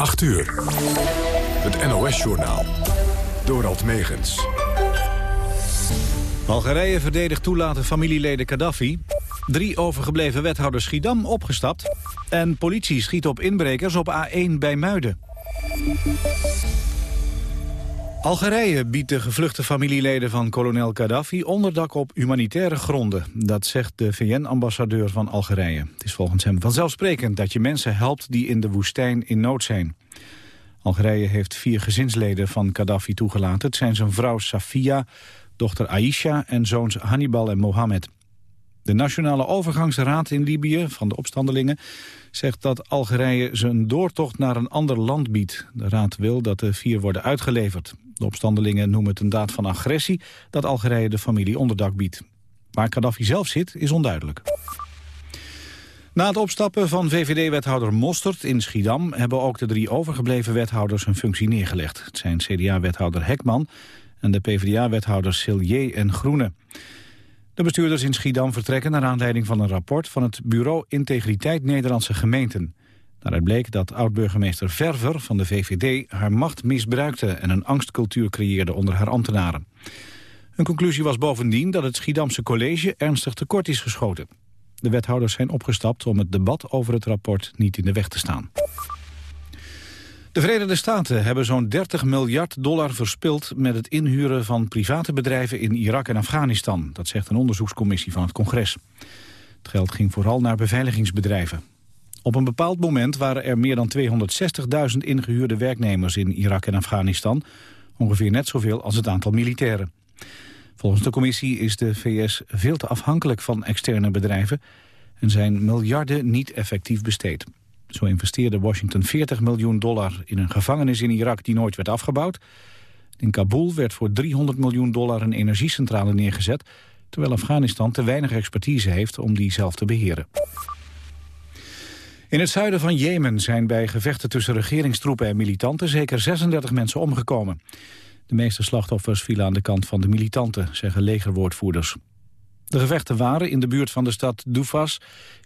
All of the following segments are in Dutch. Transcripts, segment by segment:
8 uur. Het NOS-journaal. Dorald Megens. Algerije verdedigt toelaten familieleden Gaddafi. Drie overgebleven wethouders Schiedam opgestapt. En politie schiet op inbrekers op A1 bij Muiden. Algerije biedt de gevluchte familieleden van kolonel Gaddafi onderdak op humanitaire gronden. Dat zegt de VN-ambassadeur van Algerije. Het is volgens hem vanzelfsprekend dat je mensen helpt die in de woestijn in nood zijn. Algerije heeft vier gezinsleden van Gaddafi toegelaten. Het zijn zijn vrouw Safia, dochter Aisha en zoons Hannibal en Mohammed. De Nationale Overgangsraad in Libië van de opstandelingen zegt dat Algerije ze een doortocht naar een ander land biedt. De raad wil dat de vier worden uitgeleverd. De opstandelingen noemen het een daad van agressie dat Algerije de familie onderdak biedt. Waar Gaddafi zelf zit is onduidelijk. Na het opstappen van VVD-wethouder Mostert in Schiedam... hebben ook de drie overgebleven wethouders hun functie neergelegd. Het zijn CDA-wethouder Hekman en de PvdA-wethouders Sillier en Groene. De bestuurders in Schiedam vertrekken naar aanleiding van een rapport... van het Bureau Integriteit Nederlandse Gemeenten. Daaruit bleek dat oud-burgemeester Verver van de VVD... haar macht misbruikte en een angstcultuur creëerde onder haar ambtenaren. Een conclusie was bovendien dat het Schiedamse college ernstig tekort is geschoten. De wethouders zijn opgestapt om het debat over het rapport niet in de weg te staan. De Verenigde Staten hebben zo'n 30 miljard dollar verspild... met het inhuren van private bedrijven in Irak en Afghanistan. Dat zegt een onderzoekscommissie van het congres. Het geld ging vooral naar beveiligingsbedrijven. Op een bepaald moment waren er meer dan 260.000 ingehuurde werknemers in Irak en Afghanistan. Ongeveer net zoveel als het aantal militairen. Volgens de commissie is de VS veel te afhankelijk van externe bedrijven... en zijn miljarden niet effectief besteed. Zo investeerde Washington 40 miljoen dollar in een gevangenis in Irak die nooit werd afgebouwd. In Kabul werd voor 300 miljoen dollar een energiecentrale neergezet... terwijl Afghanistan te weinig expertise heeft om die zelf te beheren. In het zuiden van Jemen zijn bij gevechten tussen regeringstroepen en militanten zeker 36 mensen omgekomen. De meeste slachtoffers vielen aan de kant van de militanten, zeggen legerwoordvoerders. De gevechten waren in de buurt van de stad Doufas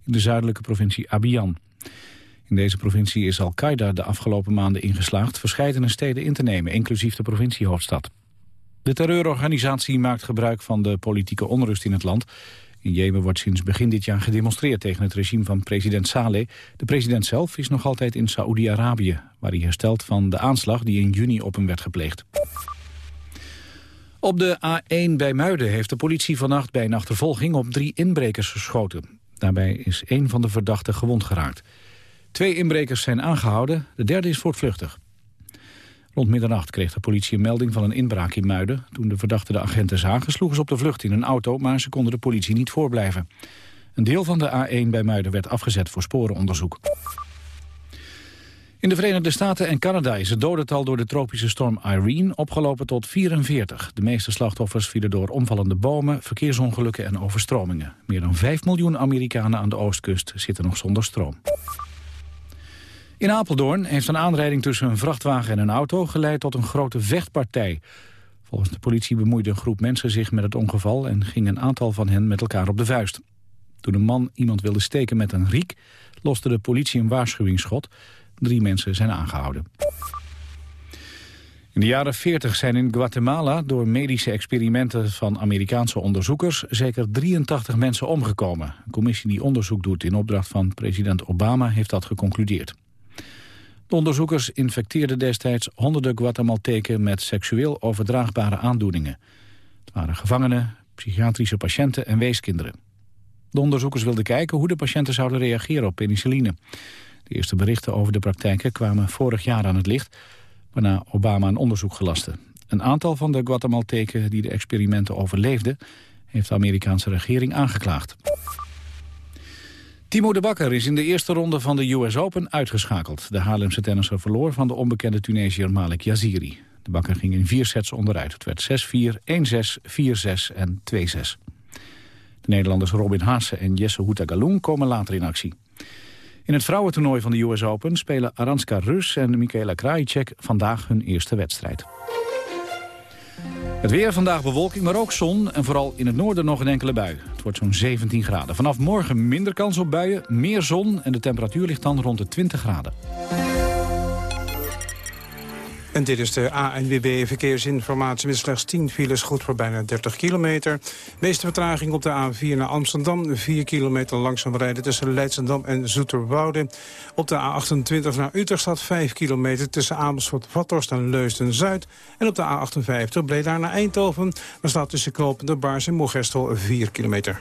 in de zuidelijke provincie Abiyan. In deze provincie is Al-Qaeda de afgelopen maanden ingeslaagd verscheidene steden in te nemen, inclusief de provinciehoofdstad. De terreurorganisatie maakt gebruik van de politieke onrust in het land. In Jemen wordt sinds begin dit jaar gedemonstreerd tegen het regime van president Saleh. De president zelf is nog altijd in Saoedi-Arabië, waar hij herstelt van de aanslag die in juni op hem werd gepleegd. Op de A1 bij Muiden heeft de politie vannacht bij een achtervolging op drie inbrekers geschoten. Daarbij is één van de verdachten gewond geraakt. Twee inbrekers zijn aangehouden, de derde is voortvluchtig. Rond middernacht kreeg de politie een melding van een inbraak in Muiden. Toen de verdachten de agenten zagen, sloegen ze op de vlucht in een auto... maar ze konden de politie niet voorblijven. Een deel van de A1 bij Muiden werd afgezet voor sporenonderzoek. In de Verenigde Staten en Canada is het dodental door de tropische storm Irene opgelopen tot 44. De meeste slachtoffers vielen door omvallende bomen, verkeersongelukken en overstromingen. Meer dan 5 miljoen Amerikanen aan de oostkust zitten nog zonder stroom. In Apeldoorn heeft een aanrijding tussen een vrachtwagen en een auto geleid tot een grote vechtpartij. Volgens de politie bemoeide een groep mensen zich met het ongeval en ging een aantal van hen met elkaar op de vuist. Toen een man iemand wilde steken met een riek, loste de politie een waarschuwingsschot. Drie mensen zijn aangehouden. In de jaren 40 zijn in Guatemala door medische experimenten van Amerikaanse onderzoekers zeker 83 mensen omgekomen. Een commissie die onderzoek doet in opdracht van president Obama heeft dat geconcludeerd. De onderzoekers infecteerden destijds honderden Guatemalteken met seksueel overdraagbare aandoeningen. Het waren gevangenen, psychiatrische patiënten en weeskinderen. De onderzoekers wilden kijken hoe de patiënten zouden reageren op penicilline. De eerste berichten over de praktijken kwamen vorig jaar aan het licht... waarna Obama een onderzoek gelaste. Een aantal van de Guatemalteken die de experimenten overleefden... heeft de Amerikaanse regering aangeklaagd. Timo de Bakker is in de eerste ronde van de US Open uitgeschakeld. De Haarlemse tennisser verloor van de onbekende Tunesiër Malik Yaziri. De Bakker ging in vier sets onderuit. Het werd 6-4, 1-6, 4-6 en 2-6. De Nederlanders Robin Haase en Jesse Houtagaloen komen later in actie. In het vrouwentoernooi van de US Open spelen Aranska Rus en Michaela Krajicek vandaag hun eerste wedstrijd. Het weer vandaag bewolking, maar ook zon en vooral in het noorden nog een enkele bui. Het wordt zo'n 17 graden. Vanaf morgen minder kans op buien, meer zon en de temperatuur ligt dan rond de 20 graden. En dit is de ANWB Verkeersinformatie met slechts 10 files, goed voor bijna 30 kilometer. meeste vertraging op de A4 naar Amsterdam. 4 kilometer langzaam rijden tussen Leidschendam en Zoeterwoude. Op de A28 naar Utrecht staat 5 kilometer tussen Amersfoort, Vathorst en Leusden-Zuid. En op de A58 Breda naar Eindhoven. Daar staat tussen Knopende Baars en Mogestel 4 kilometer.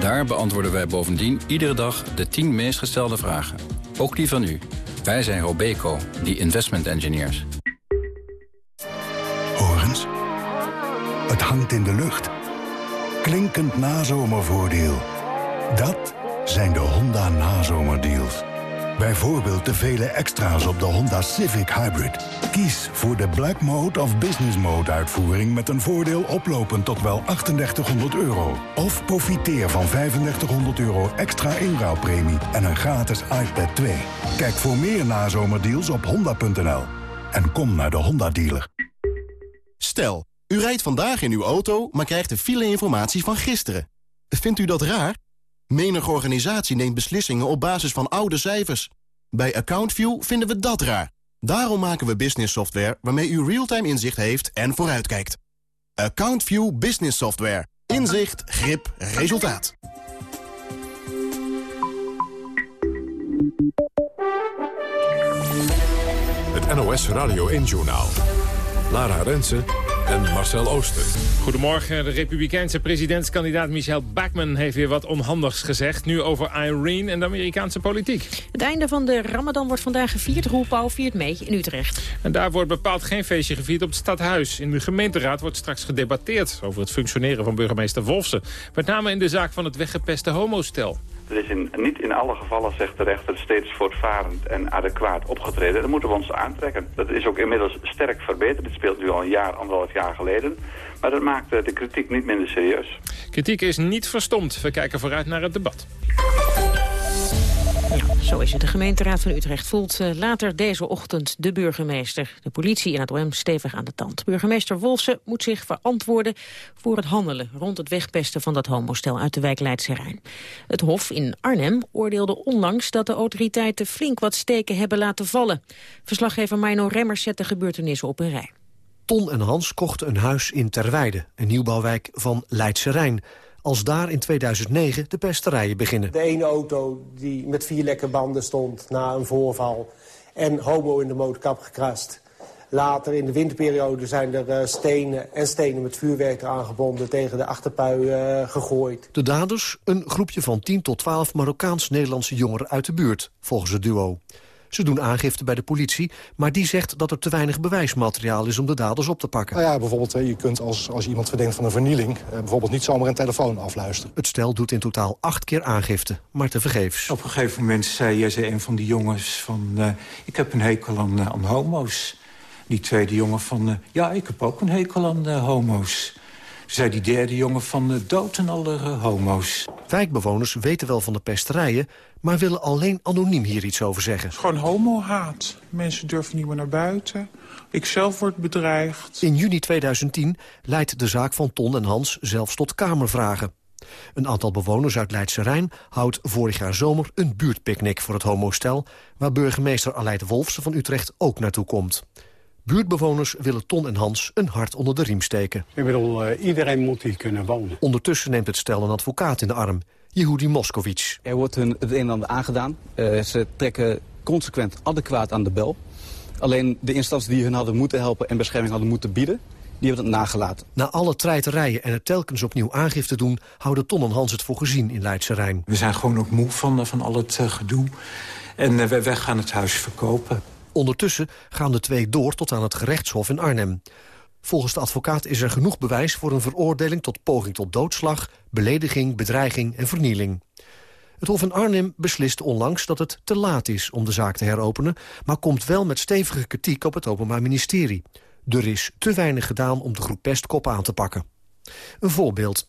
Daar beantwoorden wij bovendien iedere dag de 10 meest gestelde vragen. Ook die van u. Wij zijn Robeco, die investment engineers. Horens, het hangt in de lucht. Klinkend nazomervoordeel. Dat zijn de Honda nazomerdeals. Bijvoorbeeld de vele extra's op de Honda Civic Hybrid. Kies voor de Black Mode of Business Mode uitvoering... met een voordeel oplopend tot wel 3800 euro. Of profiteer van 3500 euro extra inruilpremie... en een gratis iPad 2. Kijk voor meer nazomerdeals op honda.nl. En kom naar de Honda-dealer. Stel, u rijdt vandaag in uw auto... maar krijgt de file-informatie van gisteren. Vindt u dat raar? Menige organisatie neemt beslissingen op basis van oude cijfers. Bij AccountView vinden we dat raar. Daarom maken we business software waarmee u real-time inzicht heeft en vooruitkijkt. AccountView Business Software. Inzicht, grip, resultaat. Het NOS Radio 1 Journaal. Lara Rensen en Marcel Ooster. Goedemorgen. De republikeinse presidentskandidaat Michelle Bachmann heeft weer wat onhandigs gezegd. Nu over Irene en de Amerikaanse politiek. Het einde van de ramadan wordt vandaag gevierd. Roelpauw viert mee in Utrecht. En daar wordt bepaald geen feestje gevierd op het stadhuis. In de gemeenteraad wordt straks gedebatteerd over het functioneren van burgemeester Wolfsen. Met name in de zaak van het weggepeste homostel. Er is in, niet in alle gevallen, zegt de rechter, steeds voortvarend en adequaat opgetreden. Dat moeten we ons aantrekken. Dat is ook inmiddels sterk verbeterd. Dit speelt nu al een jaar, anderhalf jaar geleden. Maar dat maakt de kritiek niet minder serieus. Kritiek is niet verstomd. We kijken vooruit naar het debat. Zo is het. De gemeenteraad van Utrecht voelt uh, later deze ochtend de burgemeester, de politie en het OM stevig aan de tand. Burgemeester Wolfsen moet zich verantwoorden voor het handelen rond het wegpesten van dat homostel uit de wijk Leidse Rijn. Het Hof in Arnhem oordeelde onlangs dat de autoriteiten flink wat steken hebben laten vallen. Verslaggever Mino Remmers zet de gebeurtenissen op een rij. Ton en Hans kochten een huis in Terweide, een nieuwbouwwijk van Leidse Rijn als daar in 2009 de pesterijen beginnen. De ene auto die met vier lekke banden stond na een voorval... en homo in de motorkap gekrast. Later in de winterperiode zijn er uh, stenen en stenen met vuurwerk aangebonden... tegen de achterpui uh, gegooid. De daders, een groepje van 10 tot 12 Marokkaans-Nederlandse jongeren uit de buurt, volgens het duo. Ze doen aangifte bij de politie, maar die zegt dat er te weinig bewijsmateriaal is om de daders op te pakken. Nou ja, bijvoorbeeld, je kunt als, als je iemand verdenkt van een vernieling... Eh, bijvoorbeeld niet zomaar een telefoon afluisteren. Het stel doet in totaal acht keer aangifte, maar tevergeefs. Op een gegeven moment zei, zei een van die jongens van... Uh, ik heb een hekel aan, uh, aan homo's. Die tweede jongen van, uh, ja, ik heb ook een hekel aan homo's zei die derde jongen van uh, dood en alle uh, homo's. Wijkbewoners weten wel van de pesterijen... maar willen alleen anoniem hier iets over zeggen. Het is gewoon homohaat. Mensen durven niet meer naar buiten. Ik zelf word bedreigd. In juni 2010 leidt de zaak van Ton en Hans zelfs tot kamervragen. Een aantal bewoners uit Leidse Rijn houdt vorig jaar zomer een buurtpicknick voor het homostel... waar burgemeester Aleid Wolfsen van Utrecht ook naartoe komt. Buurtbewoners willen Ton en Hans een hart onder de riem steken. Ik bedoel, uh, iedereen moet hier kunnen wonen. Ondertussen neemt het stel een advocaat in de arm, Yehudi Moskovic. Er wordt hun het een en ander aangedaan. Uh, ze trekken consequent adequaat aan de bel. Alleen de instanties die hun hadden moeten helpen en bescherming hadden moeten bieden... die hebben het nagelaten. Na alle treiterijen en het telkens opnieuw aangifte doen... houden Ton en Hans het voor gezien in Leidse Rijn. We zijn gewoon ook moe van, van al het uh, gedoe. En wij, wij gaan het huis verkopen. Ondertussen gaan de twee door tot aan het gerechtshof in Arnhem. Volgens de advocaat is er genoeg bewijs voor een veroordeling tot poging tot doodslag, belediging, bedreiging en vernieling. Het Hof in Arnhem beslist onlangs dat het te laat is om de zaak te heropenen... maar komt wel met stevige kritiek op het Openbaar Ministerie. Er is te weinig gedaan om de groep pestkop aan te pakken. Een voorbeeld.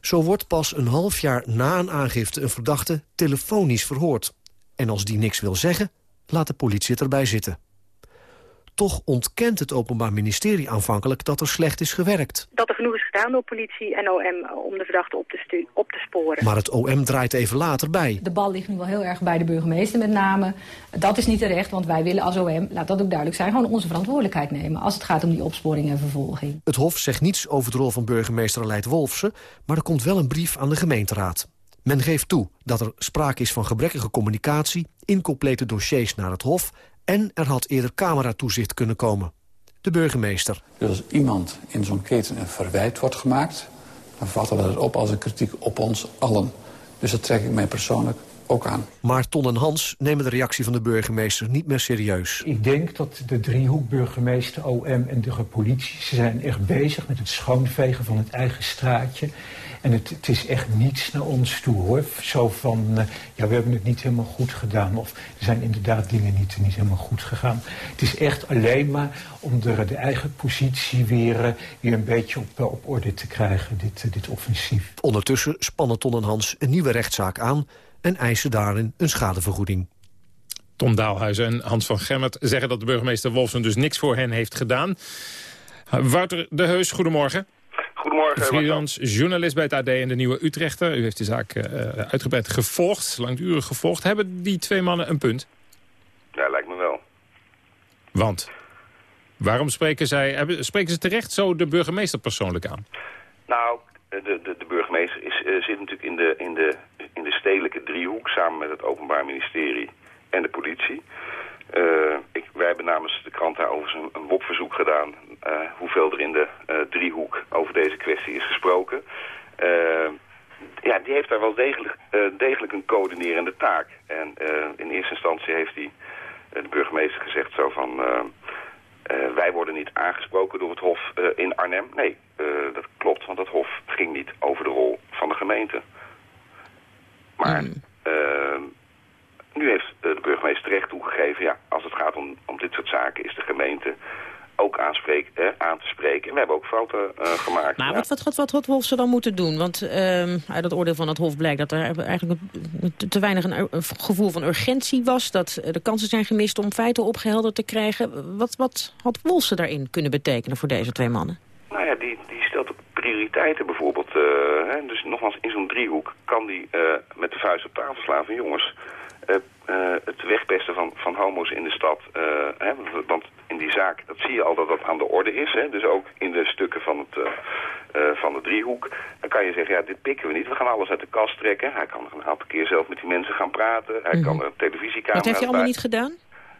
Zo wordt pas een half jaar na een aangifte een verdachte telefonisch verhoord. En als die niks wil zeggen, laat de politie het erbij zitten. Toch ontkent het Openbaar Ministerie aanvankelijk dat er slecht is gewerkt. Dat er genoeg is gedaan door politie en OM om de verdachte op te, op te sporen. Maar het OM draait even later bij. De bal ligt nu wel heel erg bij de burgemeester met name. Dat is niet terecht, want wij willen als OM, laat dat ook duidelijk zijn... gewoon onze verantwoordelijkheid nemen als het gaat om die opsporing en vervolging. Het Hof zegt niets over de rol van burgemeester Aleid Wolfsen... maar er komt wel een brief aan de gemeenteraad. Men geeft toe dat er sprake is van gebrekkige communicatie... incomplete dossiers naar het Hof en er had eerder cameratoezicht kunnen komen. De burgemeester. Dus als iemand in zo'n keten een verwijt wordt gemaakt... dan vatten we dat op als een kritiek op ons allen. Dus dat trek ik mij persoonlijk ook aan. Maar Ton en Hans nemen de reactie van de burgemeester niet meer serieus. Ik denk dat de driehoek burgemeester, OM en de politie... ze zijn echt bezig met het schoonvegen van het eigen straatje... En het, het, is echt niets naar ons toe, hoor. Zo van, uh, ja, we hebben het niet helemaal goed gedaan. Of er zijn inderdaad dingen niet, niet helemaal goed gegaan. Het is echt alleen maar om de, de eigen positie weer, uh, weer een beetje op, op orde te krijgen, dit, uh, dit offensief. Ondertussen spannen Ton en Hans een nieuwe rechtszaak aan... en eisen daarin een schadevergoeding. Tom Daalhuizen en Hans van Gemmert zeggen dat de burgemeester Wolfsen dus niks voor hen heeft gedaan. Wouter de Heus, goedemorgen. Goedemorgen. Freelance journalist bij het AD en de Nieuwe Utrechter. U heeft de zaak uh, uitgebreid gevolgd, langdurig gevolgd. Hebben die twee mannen een punt? Ja, lijkt me wel. Want? Waarom spreken, zij, hebben, spreken ze terecht zo de burgemeester persoonlijk aan? Nou, de, de, de burgemeester is, uh, zit natuurlijk in de, in, de, in de stedelijke driehoek... samen met het Openbaar Ministerie en de politie... Uh, ik, wij hebben namens de krant daarover een, een WOP-verzoek gedaan... Uh, hoeveel er in de uh, driehoek over deze kwestie is gesproken. ja, die heeft daar wel degelijk, degelijk een coördinerende taak. En in eerste instantie heeft hij de burgemeester gezegd zo van... wij worden niet aangesproken door het Hof in Arnhem. Nee, dat klopt, want het Hof ging niet over de rol van de gemeente. Maar... Mm nu heeft de burgemeester terecht toegegeven... ja, als het gaat om, om dit soort zaken is de gemeente ook aanspreek, eh, aan te spreken. En we hebben ook fouten uh, gemaakt. Maar ja. wat, wat, wat, wat had Wolf ze dan moeten doen? Want uh, uit het oordeel van het Hof blijkt dat er eigenlijk te, te weinig een, een, gevoel van urgentie was. Dat de kansen zijn gemist om feiten opgehelderd te krijgen. Wat, wat had Wolfse daarin kunnen betekenen voor deze twee mannen? Nou ja, die, die stelt ook prioriteiten bijvoorbeeld. Hè, dus nogmaals, in zo'n driehoek kan die met de vuist op tafel slaan van jongens... Uh, uh, het wegpesten van, van homo's in de stad. Uh, hè, want in die zaak, dat zie je al dat dat aan de orde is. Hè, dus ook in de stukken van, het, van de driehoek. Dan kan je zeggen, ja, dit pikken we niet. We gaan alles uit de kast trekken. Hij kan een aantal keer zelf met die mensen gaan praten. Hij mm -hmm. kan een televisiecamera... Dat heeft hij allemaal niet gedaan?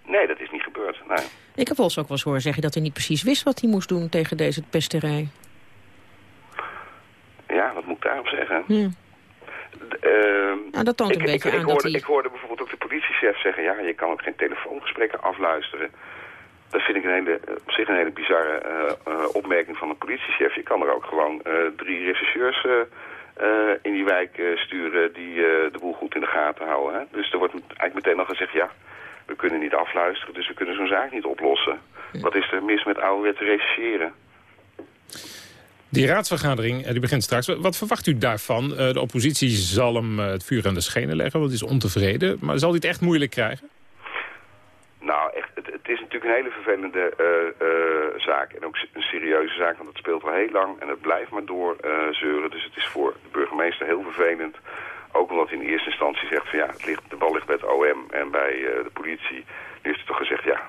Nee, dat is niet gebeurd. Nee. Ik heb volgens ook wel eens horen zeggen dat hij niet precies wist wat hij moest doen tegen deze pesterij. Ja, wat moet ik daarop zeggen? Ja. Uh, nou, dat toont een ik, beetje ik, aan ik hoorde, dat hij... ik hoorde bijvoorbeeld ook de politiechef zeggen... ja, je kan ook geen telefoongesprekken afluisteren. Dat vind ik een hele, op zich een hele bizarre uh, uh, opmerking van een politiechef. Je kan er ook gewoon uh, drie rechercheurs in die wijk sturen... die de boel goed in de gaten houden. Hè? Dus er wordt eigenlijk meteen al gezegd... ja, we kunnen niet afluisteren, dus we kunnen zo'n zaak niet oplossen. Ja. Wat is er mis met ouderwetse rechercheren? Die raadsvergadering die begint straks. Wat verwacht u daarvan? De oppositie zal hem het vuur aan de schenen leggen, want is ontevreden. Maar zal hij het echt moeilijk krijgen? Nou, echt, het, het is natuurlijk een hele vervelende zaak. En ook een serieuze zaak, want het speelt al heel lang en het blijft maar doorzeuren. Uh, dus het is voor de burgemeester heel vervelend. Ook omdat hij in eerste instantie zegt van ja, het ligt, de bal ligt bij het OM en bij de politie. Hij toch gezegd, ja,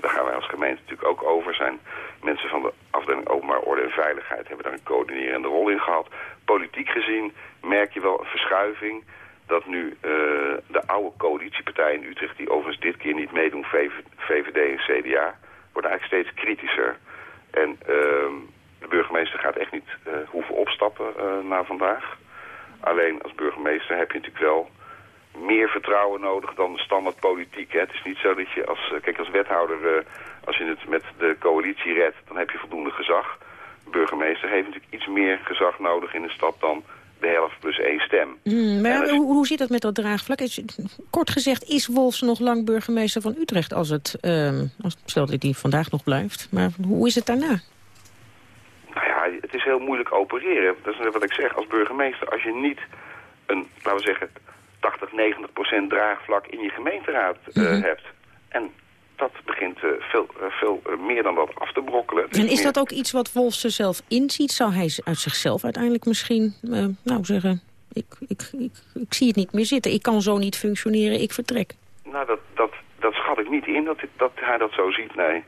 daar gaan wij als gemeente natuurlijk ook over zijn. Mensen van de afdeling openbaar orde en veiligheid hebben daar een coördinerende rol in gehad. Politiek gezien merk je wel een verschuiving dat nu uh, de oude coalitiepartijen in Utrecht... die overigens dit keer niet meedoen, VVD en CDA... worden eigenlijk steeds kritischer. En uh, de burgemeester gaat echt niet uh, hoeven opstappen na vandaag. Alleen als burgemeester heb je natuurlijk wel meer vertrouwen nodig dan de standaard politiek. Hè. Het is niet zo dat je als, kijk, als wethouder, als je het met de coalitie redt... dan heb je voldoende gezag. De burgemeester heeft natuurlijk iets meer gezag nodig in de stad dan de helft plus één stem. Mm, maar hoe, hoe zit dat met dat draagvlak? Is, kort gezegd, is Wolfs nog lang burgemeester van Utrecht als het, uh, als, stel dat hij vandaag nog blijft. Maar hoe is het daarna? Nou ja, het is heel moeilijk opereren. Dat is wat ik zeg als burgemeester. Als je niet een, laten we zeggen, 80, 90 procent draagvlak in je gemeenteraad uh, mm -hmm. hebt. En dat begint uh, veel, uh, veel meer dan dat af te brokkelen. En is dat ook iets wat Wolfs er zelf inziet? Zou hij uit zichzelf uiteindelijk misschien, nou zeggen... Ik, ik, ik, ik zie het niet meer zitten, ik kan zo niet functioneren, ik vertrek. Nou, dat, dat, dat schat ik niet in dat, dat hij dat zo ziet, nee.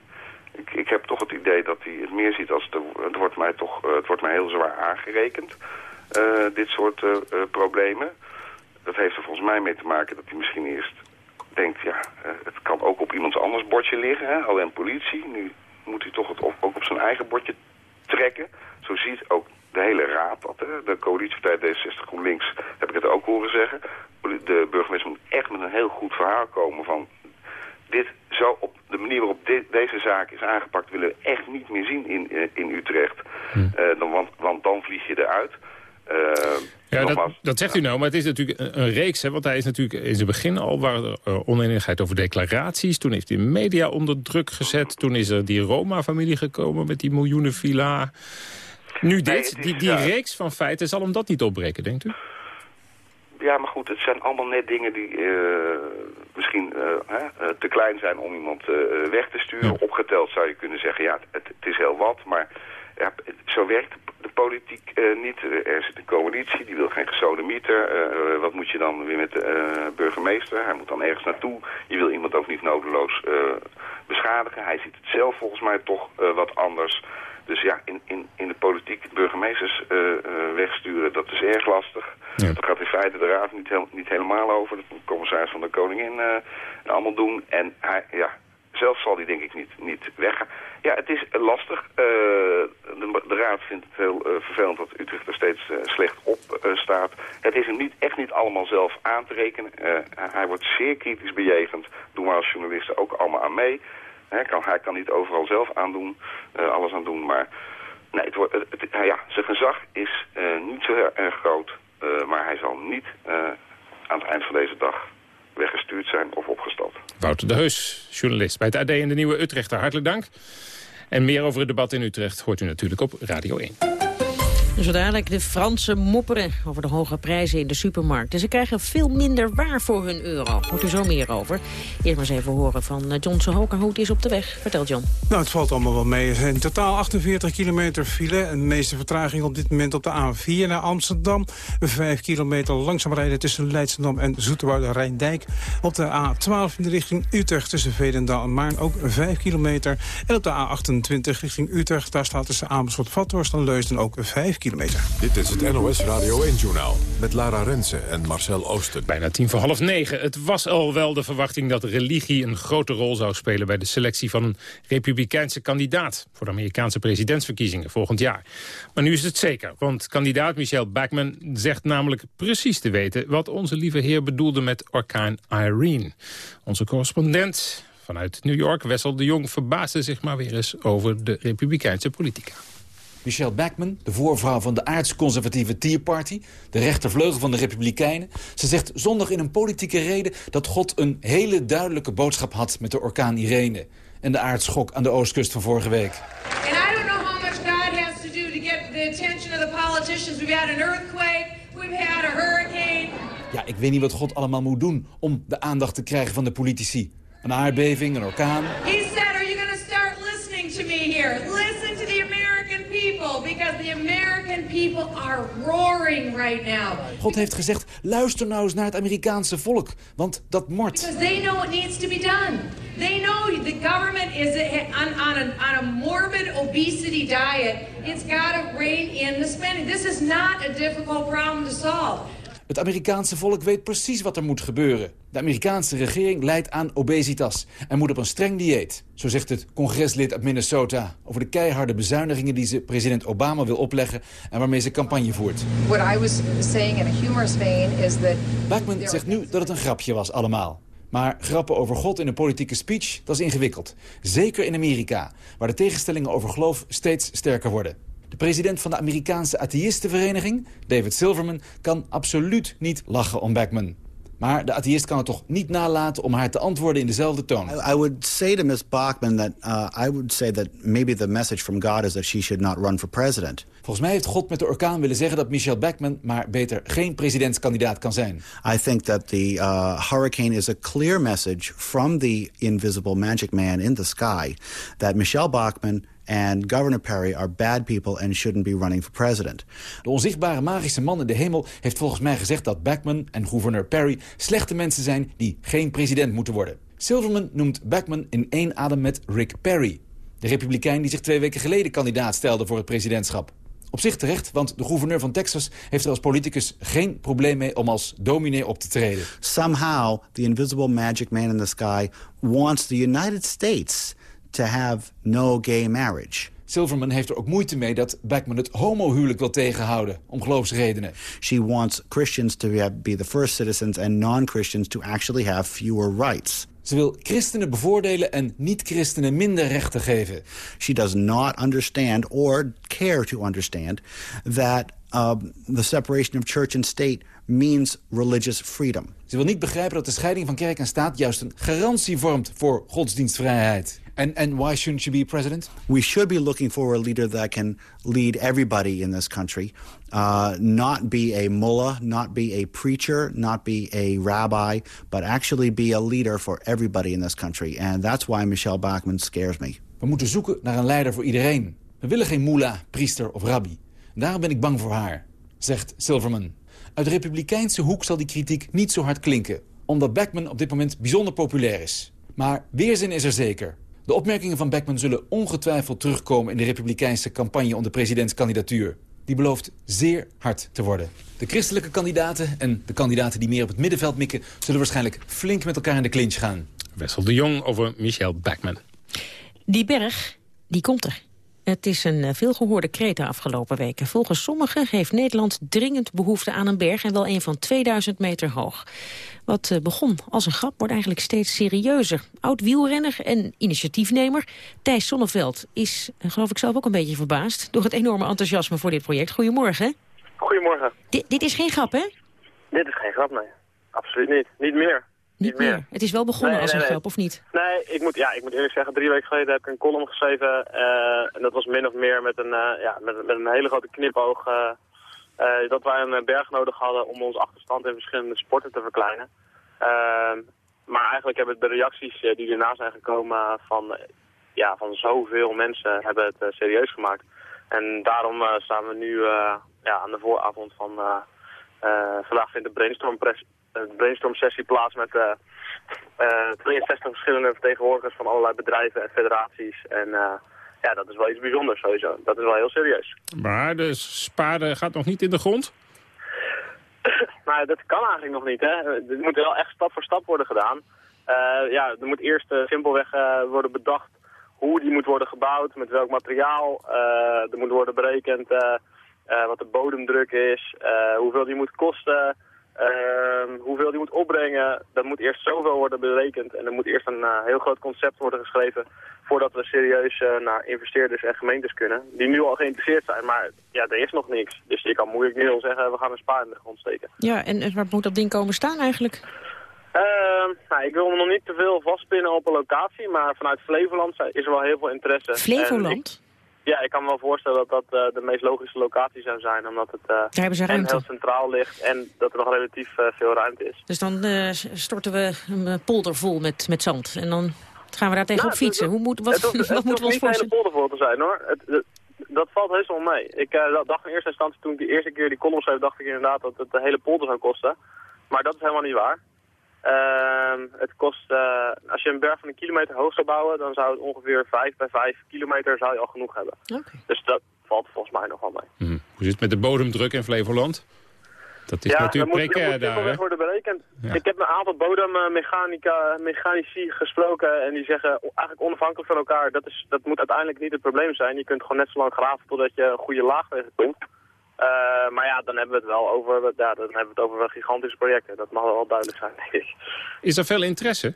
Ik, ik heb toch het idee dat hij het meer ziet als... De, het, wordt mij toch, het wordt mij heel zwaar aangerekend, dit soort problemen. Dat heeft er volgens mij mee te maken dat hij misschien eerst denkt, ja, uh, het kan ook op iemands anders bordje liggen, hè? alleen politie. Nu moet hij toch het op, ook op zijn eigen bordje trekken. Zo ziet ook de hele raad dat. Hè? De coalitiepartij D66 GroenLinks heb ik het ook horen zeggen. De burgemeester moet echt met een heel goed verhaal komen van... dit zo op de manier waarop deze zaak is aangepakt willen we echt niet meer zien in, in Utrecht. Hm. Uh, dan, want, want dan vlieg je eruit. Uh, ja, dat, dat, zegt u nou, maar het is natuurlijk een, een reeks. Hè, want hij is natuurlijk in zijn begin al waar er uh, oneenigheid over declaraties. Toen heeft hij media onder druk gezet. Toen is er die Roma-familie gekomen met die miljoenen villa. Nu dit, nee, die, die ja. reeks van feiten, zal hem dat niet opbreken, denkt u? Ja, maar goed, het zijn allemaal net dingen die uh, misschien uh, te klein zijn om iemand weg te sturen. Ja. Opgeteld zou je kunnen zeggen, ja, het, het is heel wat, maar ja, zo werkt de politiek uh, niet. Er zit een coalitie, die wil geen gesodemieter. Uh, wat moet je dan weer met de burgemeester? Hij moet dan ergens naartoe. Je wil iemand ook niet nodeloos beschadigen. Hij ziet het zelf volgens mij toch wat anders. Dus ja, in, in, in de politiek burgemeesters wegsturen, dat is erg lastig. Ja. Dat gaat in feite de raad niet, heel, niet helemaal over. Dat moet de commissaris van de koningin allemaal doen. En hij, ja, zelf zal hij denk ik niet, niet weggaan. Ja, het is lastig. Uh, de, raad vindt het heel uh, vervelend dat Utrecht er steeds uh, slecht op staat. Het is hem niet, echt niet allemaal zelf aan te rekenen. hij wordt zeer kritisch bejegend. Doen we als journalisten ook allemaal aan mee. Hij kan, hij niet overal zelf aandoen, alles aan doen. Maar nee, het wordt, het, ja, zijn gezag is niet zo erg groot. maar hij zal niet aan het eind van deze dag weggestuurd zijn of opgestapt. Wouter de Heus, journalist bij het AD in de Nieuwe Utrechter. Hartelijk dank. En meer over het debat in Utrecht hoort u natuurlijk op Radio 1. Zo dadelijk de Fransen mopperen over de hoge prijzen in de supermarkt. En ze krijgen veel minder waar voor hun euro. Hoort u zo meer over. Eerst maar eens even horen van John Sehoker hoe het is op de weg. Vertel John. Nou, het valt allemaal wel mee. In totaal 48 kilometer file. De meeste vertraging op dit moment op de A4 naar Amsterdam. Vijf kilometer langzaam rijden tussen Leidschendam en Zoeterwoude Rijndijk. Op de A12 in de richting Utrecht tussen Vedendaal en Maarn ook 5 kilometer. En op de A28 richting Utrecht, daar staat tussen Amersfoort, Vathorst en Leusden ook 5 kilometer. Dit is het NOS Radio 1-journaal met Lara Rensen en Marcel Oosten. Bijna tien voor half negen. Het was al wel de verwachting dat religie een grote rol zou spelen... bij de selectie van een republikeinse kandidaat... voor de Amerikaanse presidentsverkiezingen volgend jaar. Maar nu is het zeker, want kandidaat Michelle Bachmann zegt namelijk precies te weten... wat onze lieve heer bedoelde met orkaan Irene. Onze correspondent vanuit New York, Wessel de Jong... verbaasde zich maar weer eens over de republikeinse politica. Michelle Bachmann, de voorvrouw van de aardsconservatieve Tea Party... de rechtervleugel van de Republikeinen. Ze zegt zondag in een politieke reden dat God een hele duidelijke boodschap had... met de orkaan Irene en de aardschok aan de oostkust van vorige week. And I don't know how much God has to do to get the attention of the politicians. We've had an earthquake, we've had a hurricane. Ja, ik weet niet wat God allemaal moet doen om de aandacht te krijgen van de politici. Een aardbeving, een orkaan said, are you going to start listening to me here? Listen to the American people, because the American people are roaring right now. God heeft gezegd, luister nou eens naar het Amerikaanse volk, want dat mort. Because they know what needs to be done. They know the government is on, on, a, on a morbid obesity diet. It's got to rein in the spending. This is not a difficult problem to solve. Het Amerikaanse volk weet precies wat er moet gebeuren. De Amerikaanse regering leidt aan obesitas en moet op een streng dieet. Zo zegt het congreslid uit Minnesota over de keiharde bezuinigingen die ze president Obama wil opleggen en waarmee ze campagne voert. What I was saying in a humorous vein is that Bachman zegt nu dat het een grapje was allemaal. Maar grappen over God in een politieke speech, dat is ingewikkeld. Zeker in Amerika, waar de tegenstellingen over geloof steeds sterker worden. De president van de Amerikaanse atheïstenvereniging, David Silverman, kan absoluut niet lachen om Beckman. Maar de atheïst kan het toch niet nalaten om haar te antwoorden in dezelfde toon. I, would say to Ms. Bachman that uh, I would say that maybe the message from God is that she should not run for president. Volgens mij heeft God met de orkaan willen zeggen dat Michelle Bachmann maar beter geen presidentskandidaat kan zijn. I think that the uh, hurricane is a clear message from the invisible magic man in the sky that Michelle Bachmann and Governor Perry are bad people and shouldn't be running for president. De onzichtbare magische man in de hemel heeft volgens mij gezegd dat Bachmann en gouverneur Perry slechte mensen zijn die geen president moeten worden. Silverman noemt Bachmann in één adem met Rick Perry, de republikein die zich twee weken geleden kandidaat stelde voor het presidentschap. Op zich terecht, want de gouverneur van Texas heeft er als politicus geen probleem mee om als dominee op te treden. Somehow, the invisible magic man in the sky wants the United States to have no gay marriage. Silverman heeft er ook moeite mee dat Beckman het homohuwelijk wil tegenhouden, om geloofsredenen. She wants Christians to be the first citizens and non-Christians to actually have fewer rights. Ze wil christenen bevoordelen en niet-christenen minder rechten geven. She does not understand or care to understand that um, the separation of church and state means religious freedom. Ze wil niet begrijpen dat de scheiding van kerk en staat juist een garantie vormt voor godsdienstvrijheid. And, and why shouldn't she be president? We should be looking for a leader that can lead everybody in this country. Uh, not be a mullah, not be a preacher, not be a rabbi, but actually be a leader for everybody in this country. And that's why Michelle Bachmann scares me. We moeten zoeken naar een leider voor iedereen. We willen geen mullah, priester of rabbi. Daarom ben ik bang voor haar, zegt Silverman. Uit de republikeinse hoek zal die kritiek niet zo hard klinken... omdat Bachmann op dit moment bijzonder populair is. Maar weerzin is er zeker. De opmerkingen van Beckman zullen ongetwijfeld terugkomen... in de republikeinse campagne om de presidentskandidatuur. Die belooft zeer hard te worden. De christelijke kandidaten en de kandidaten die meer op het middenveld mikken... zullen waarschijnlijk flink met elkaar in de clinch gaan. Wessel de Jong over Michel Beckman. Die berg, die komt er. Het is een eh, veelgehoorde kreet de afgelopen weken. Volgens sommigen heeft Nederland dringend behoefte aan een berg... en wel een van 2000 meter hoog. Wat eh, begon als een grap wordt eigenlijk steeds serieuzer. Oud-wielrenner en initiatiefnemer Thijs Sonneveld is, eh, geloof ik zelf ook een beetje verbaasd... door het enorme enthousiasme voor dit project. Goedemorgen. Goedemorgen. D dit is geen grap, hè? Dit is geen grap, nee. Absoluut niet. Niet meer. Niet meer. Het is wel begonnen Nee, als een nee. grap, of niet? Nee, ik moet, ja, ik moet eerlijk zeggen, drie weken geleden heb ik een column geschreven. eh, en dat was min of meer met een, eh, ja, met, met een hele grote knipoog. eh, dat wij een berg nodig hadden om onze achterstand in verschillende sporten te verkleinen. Maar eigenlijk hebben de reacties die erna zijn gekomen van, ja, van zoveel mensen hebben het serieus gemaakt. En daarom staan we nu ja, aan de vooravond van... vandaag vindt de brainstorm, brainstorm sessie plaats met eh, eh, 62 verschillende vertegenwoordigers van allerlei bedrijven en federaties. En eh, ja, dat is wel iets bijzonders sowieso. Dat is wel heel serieus. Maar de spade gaat nog niet in de grond? Maar dat kan eigenlijk nog niet. Hè. Het moet wel echt stap voor stap worden gedaan. Eh, ja, er moet eerst eh, simpelweg eh, worden bedacht hoe die moet worden gebouwd, met welk materiaal. Eh, er moet worden berekend eh, eh, wat de bodemdruk is, eh, hoeveel die moet kosten, ehm, hoeveel die moet opbrengen. Dat moet eerst zoveel worden berekend en er moet eerst een eh, heel groot concept worden geschreven voordat we serieus eh, naar investeerders en gemeentes kunnen. Die nu al geïnteresseerd zijn, maar ja, er is nog niks. Dus je kan moeilijk nu al zeggen, we gaan een spa in de grond steken. Ja, en, waar moet dat ding komen staan eigenlijk? Ehm, nou, ik wil me nog niet te veel vastpinnen op een locatie, maar vanuit Flevoland is er wel heel veel interesse. Flevoland? Ja, ik kan me wel voorstellen dat dat eh, de meest logische locatie zou zijn, omdat het en ruimte. heel centraal ligt en dat er nog relatief eh, veel ruimte is. Dus dan storten we een polder vol met, met zand. En dan gaan we daar tegenop Nou, fietsen. het- Hoe moet, wat, het hoeft, wat het moeten we ons hoeft niet een hele voorstellen? polder voor te zijn hoor. Het, het- dat valt heus wel mee. Ik dacht in eerste instantie toen ik de eerste keer die column schreef, dacht ik inderdaad dat het de hele polder zou kosten. Maar dat is helemaal niet waar. Ehm, het kost, eh, als je een berg van een kilometer hoog zou bouwen, dan zou het ongeveer 5 bij 5 kilometer zou je al genoeg hebben. Dus dat valt volgens mij nog wel mee. Hm. Hoe zit het met de bodemdruk in Flevoland? Dat is ja, natuurlijk dat moet, dat precair moet daar, hè? worden berekend. Ja. Ik heb een aantal bodemmechanici gesproken en die zeggen eigenlijk onafhankelijk van elkaar, dat, is, dat moet uiteindelijk niet het probleem zijn. Je kunt gewoon net zo lang graven totdat je een goede laag tegenkomt. Eh, maar ja, dan hebben we het wel over, ja, dan hebben we het over gigantische projecten. Dat mag wel duidelijk zijn, denk ik. Is er veel interesse?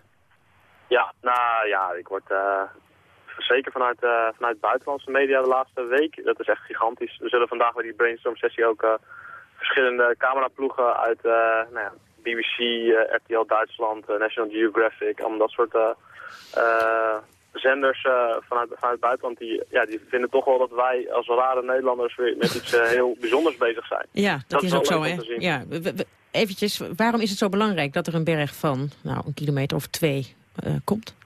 Ja, nou ja, ik word eh, zeker vanuit, uh, vanuit buitenlandse media de laatste week. Dat is echt gigantisch. We zullen vandaag bij die brainstorm sessie ook uh, verschillende cameraploegen uit nou ja, BBC, RTL Duitsland, National Geographic, allemaal dat soort zenders vanuit, vanuit het buitenland, die, ja, die vinden toch wel dat wij als rare Nederlanders weer met iets heel bijzonders bezig zijn. Ja, dat, is ook zo, hè? Ja, eventjes, waarom is het zo belangrijk dat er een berg van nou, een kilometer of twee komt?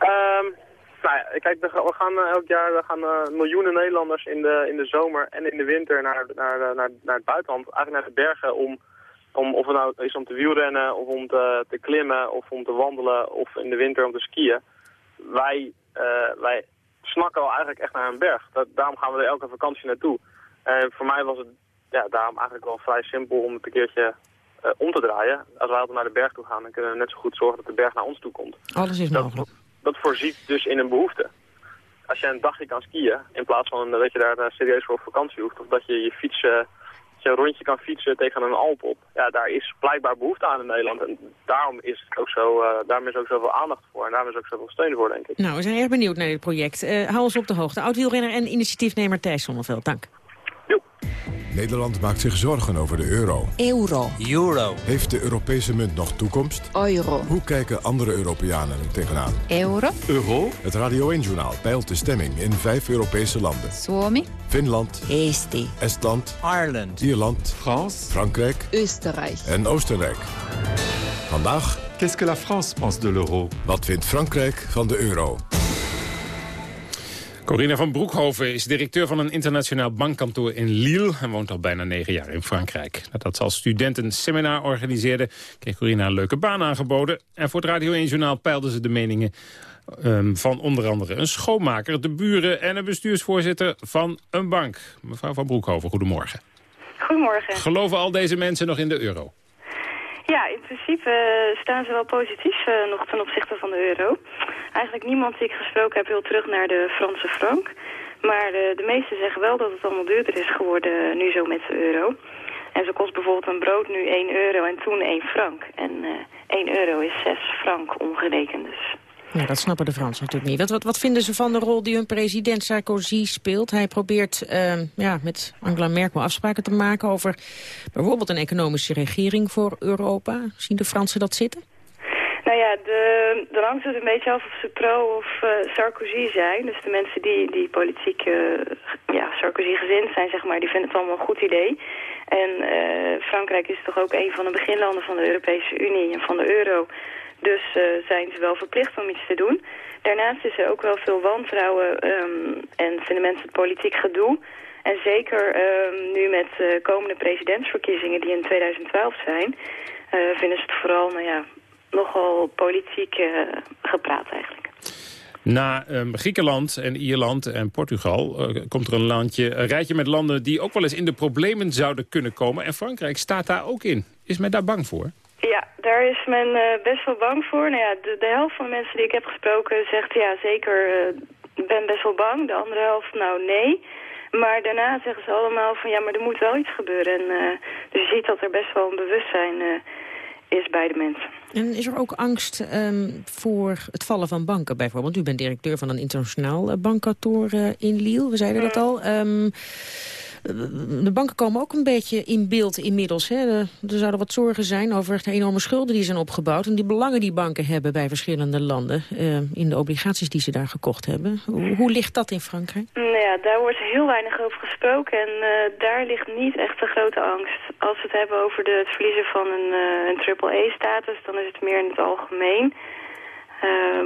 Um, nou ja, kijk, we gaan elk jaar we gaan, miljoenen Nederlanders in de, in de zomer en in de winter naar, naar, naar, naar het buitenland, eigenlijk naar de bergen om, om of het nou is om te wielrennen of om te, te klimmen of om te wandelen of in de winter om te skiën. Wij, uh, wij snakken al eigenlijk echt naar een berg. Dat, daarom gaan we er elke vakantie naartoe. En voor mij was het ja, daarom eigenlijk wel vrij simpel om het een keertje om te draaien. Als wij altijd naar de berg toe gaan, dan kunnen we net zo goed zorgen dat de berg naar ons toe komt. Alles is mogelijk dat voorziet dus in een behoefte. Als je een dagje kan skiën, in plaats van dat je daar eh, serieus voor op vakantie hoeft, of dat je je fiets, uh, je een rondje kan fietsen tegen een Alp op, ja, daar is blijkbaar behoefte aan in Nederland. En daarom is, het ook zo, uh, daarom is ook zoveel aandacht voor en daarom is ook zoveel steun voor, denk ik. Nou, we zijn erg benieuwd naar dit project. Uh, hou ons op de hoogte. Oud-wielrenner en initiatiefnemer Thijs Zonneveld, dank. Nederland maakt zich zorgen over de euro. Euro. Euro. Heeft de Europese munt nog toekomst? Euro. Hoe kijken andere Europeanen er tegenaan? Euro. Euro. Het Radio 1-journaal peilt de stemming in vijf Europese landen. Suomi. Finland. Eesti. Estland. Ireland. Ierland. France. Frankrijk. Oostenrijk. En Oostenrijk. Vandaag... Qu'est-ce que la France pense de l'euro? Wat vindt Frankrijk van de euro? Corina van Broekhoven is directeur van een internationaal bankkantoor in Lille... en woont al bijna negen jaar in Frankrijk. Nadat ze als student een seminar organiseerde... kreeg Corina een leuke baan aangeboden. En voor het Radio 1-journaal peilden ze de meningen... Um, van onder andere een schoonmaker, de buren... en een bestuursvoorzitter van een bank. Mevrouw van Broekhoven, goedemorgen. Goedemorgen. Geloven al deze mensen nog in de euro? Ja, in principe uh, staan ze wel positief uh, nog ten opzichte van de euro. Eigenlijk niemand die ik gesproken heb wil terug naar de Franse frank. Maar de, de meesten zeggen wel dat het allemaal duurder is geworden nu zo met de euro. En zo kost bijvoorbeeld een brood nu 1 euro en toen 1 frank. En uh, 1 euro is 6 frank omgerekend dus. Ja, dat snappen de Fransen natuurlijk niet. Wat, wat, wat vinden ze van de rol die hun president Sarkozy speelt? Hij probeert uh, ja, met Angela Merkel afspraken te maken over bijvoorbeeld een economische regering voor Europa. Zien de Fransen dat zitten? Nou ja, de, de hangt het een beetje af of ze pro of uh, Sarkozy zijn. Dus de mensen die, die politiek uh, ja, Sarkozy gezind zijn, zeg maar, die vinden het allemaal een goed idee. En uh, Frankrijk is toch ook een van de beginlanden van de Europese Unie en van de euro. Dus uh, zijn ze wel verplicht om iets te doen. Daarnaast is er ook wel veel wantrouwen um, en vinden mensen het politiek gedoe. En zeker um, nu met uh, komende presidentsverkiezingen die in 2012 zijn... Uh, vinden ze het vooral nou ja, nogal politiek gepraat eigenlijk. Na um, Griekenland en Ierland en Portugal komt er een, landje, een rijtje met landen die ook wel eens in de problemen zouden kunnen komen. En Frankrijk staat daar ook in. Is men daar bang voor? Ja, daar is men uh, best wel bang voor. Nou ja, de, de, helft van de mensen die ik heb gesproken zegt ja zeker, uh, ben best wel bang. De andere helft nou nee. Maar daarna zeggen ze allemaal van ja, maar er moet wel iets gebeuren. En, uh, dus je ziet dat er best wel een bewustzijn is bij de mensen. En is er ook angst um, voor het vallen van banken bijvoorbeeld? U bent directeur van een internationaal bankkantoor in Lille, we zeiden dat al. Um, de banken komen ook een beetje in beeld inmiddels. Hè. Er, zouden wat zorgen zijn over de enorme schulden die zijn opgebouwd... en die belangen die banken hebben bij verschillende landen... Uh, in de obligaties die ze daar gekocht hebben. Hoe, hoe, ligt dat in Frankrijk? Nou ja, daar wordt heel weinig over gesproken... en uh, daar ligt niet echt de grote angst. Als we het hebben over de, het verliezen van een, uh, een triple-A-status... dan is het meer in het algemeen...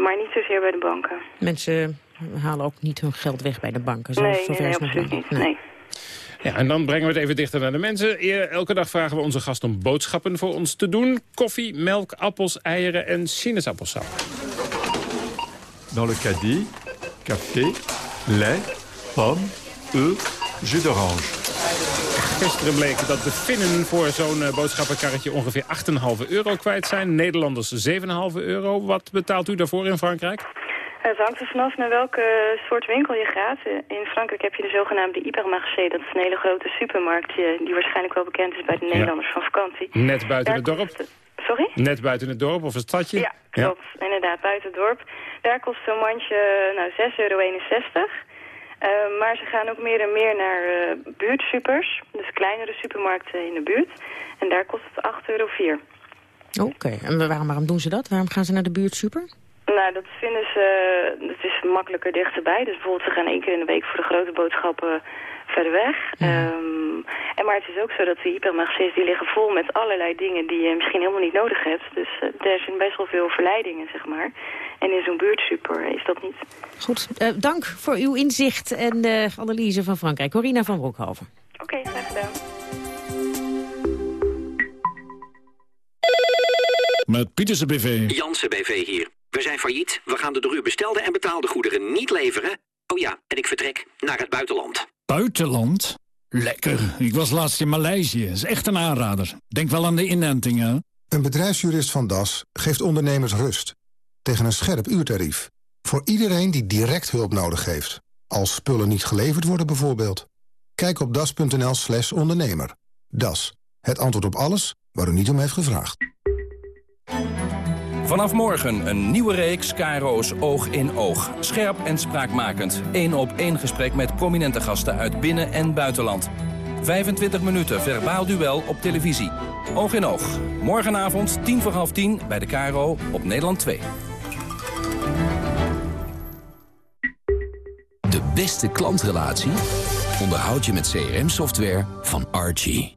maar niet zozeer bij de banken. Mensen halen ook niet hun geld weg bij de banken. Zo, nee, nee, nee absoluut niet. Nee. nee. Ja, en dan brengen we het even dichter naar de mensen. Elke dag vragen we onze gast om boodschappen voor ons te doen. Koffie, melk, appels, eieren en sinaasappelsap. Dans le caddie, café, lait, pomme, œufs, jus d'orange. Gisteren bleek dat de Finnen voor zo'n boodschappenkarretje ongeveer 8,5 euro kwijt zijn. Nederlanders 7,5 euro. Wat betaalt u daarvoor in Frankrijk? Het hangt er vanaf naar welke soort winkel je gaat. In Frankrijk heb je de zogenaamde hypermarché. Dat is een hele grote supermarkt die waarschijnlijk wel bekend is bij de Nederlanders ja. van vakantie. Net buiten het dorp? Sorry? Net buiten het dorp of het stadje? Ja, klopt. Inderdaad, buiten het dorp. Daar kost zo'n mandje nou, 6,61 euro. Uh, maar ze gaan ook meer en meer naar uh, buurtsupers. Dus kleinere supermarkten in de buurt. En daar kost het 8,04 euro. Oké, en waarom, waarom doen ze dat? Waarom gaan ze naar de buurtsuper? Nou, dat vinden ze... Het is makkelijker dichterbij. Dus bijvoorbeeld ze gaan één keer in de week voor de grote boodschappen verder weg. Um, en maar het is ook zo dat de hypermarchés die liggen vol met allerlei dingen die je misschien helemaal niet nodig hebt. Dus uh, er zijn best wel veel verleidingen, zeg maar. En in zo'n buurtsuper is dat niet. Goed, uh, dank voor uw inzicht en de analyse van Frankrijk. Corina van Broekhoven. Oké, okay, graag gedaan. Met Pieterse BV. Jansen BV hier. We zijn failliet, we gaan de door u bestelde en betaalde goederen niet leveren. Oh ja, en ik vertrek naar het buitenland. Buitenland? Lekker. Ik was laatst in Maleisië. is echt een aanrader. Denk wel aan de inentingen. Een bedrijfsjurist van Das geeft ondernemers rust. Tegen een scherp uurtarief. Voor iedereen die direct hulp nodig heeft. Als spullen niet geleverd worden bijvoorbeeld. Kijk op das.nl slash ondernemer. Das. Het antwoord op alles waar u niet om heeft gevraagd. Vanaf morgen een nieuwe reeks KRO's Oog in Oog. Scherp en spraakmakend. Eén op één gesprek met prominente gasten uit binnen- en buitenland. 25 minuten verbaal duel op televisie. Oog in Oog. Morgenavond, tien voor half tien, bij de KRO op Nederland 2. De beste klantrelatie onderhoud je met CRM-software van Archie.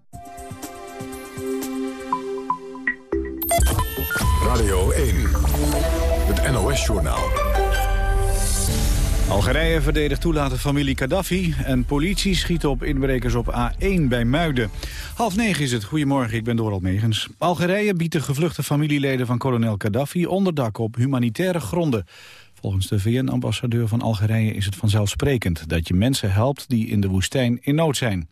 Radio 1, het NOS-journaal. Algerije verdedigt toelaten familie Gaddafi en politie schiet op inbrekers op A1 bij Muiden. Half negen is het. Goedemorgen, ik ben Doral Megens. Algerije biedt de gevluchte familieleden van kolonel Gaddafi onderdak op humanitaire gronden. Volgens de VN-ambassadeur van Algerije is het vanzelfsprekend dat je mensen helpt die in de woestijn in nood zijn.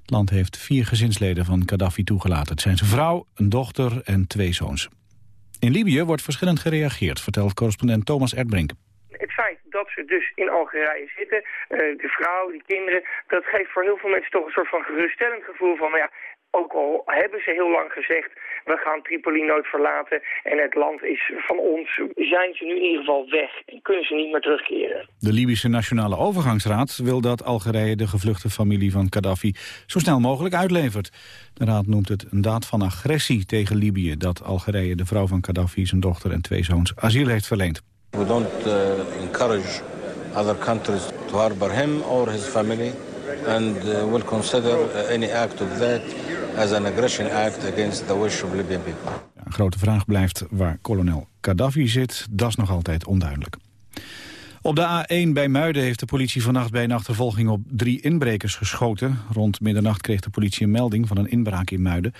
Het land heeft vier gezinsleden van Gaddafi toegelaten. Het zijn zijn vrouw, een dochter en twee zoons. In Libië wordt verschillend gereageerd, vertelt correspondent Thomas Erdbrink. Het feit dat ze dus in Algerije zitten, uh, de vrouw, die kinderen... dat geeft voor heel veel mensen toch een soort van geruststellend gevoel van... Nou ja, ook al hebben ze heel lang gezegd, we gaan Tripoli nooit verlaten... en het land is van ons, zijn ze nu in ieder geval weg... en kunnen ze niet meer terugkeren. De Libische Nationale Overgangsraad wil dat Algerije... de gevluchte familie van Gaddafi zo snel mogelijk uitlevert. De raad noemt het een daad van agressie tegen Libië... dat Algerije de vrouw van Gaddafi, zijn dochter en twee zoons asiel heeft verleend. We don't uh, encourage other countries to harbor him or his family... and uh, will consider uh, any act of that as an aggression act against the wish of Libyan people. een grote vraag blijft waar kolonel Gaddafi zit. Dat is nog altijd onduidelijk. Op de A1 bij Muiden heeft de politie vannacht bij een achtervolging op drie inbrekers geschoten. Rond middernacht kreeg de politie een melding van een inbraak in Muiden.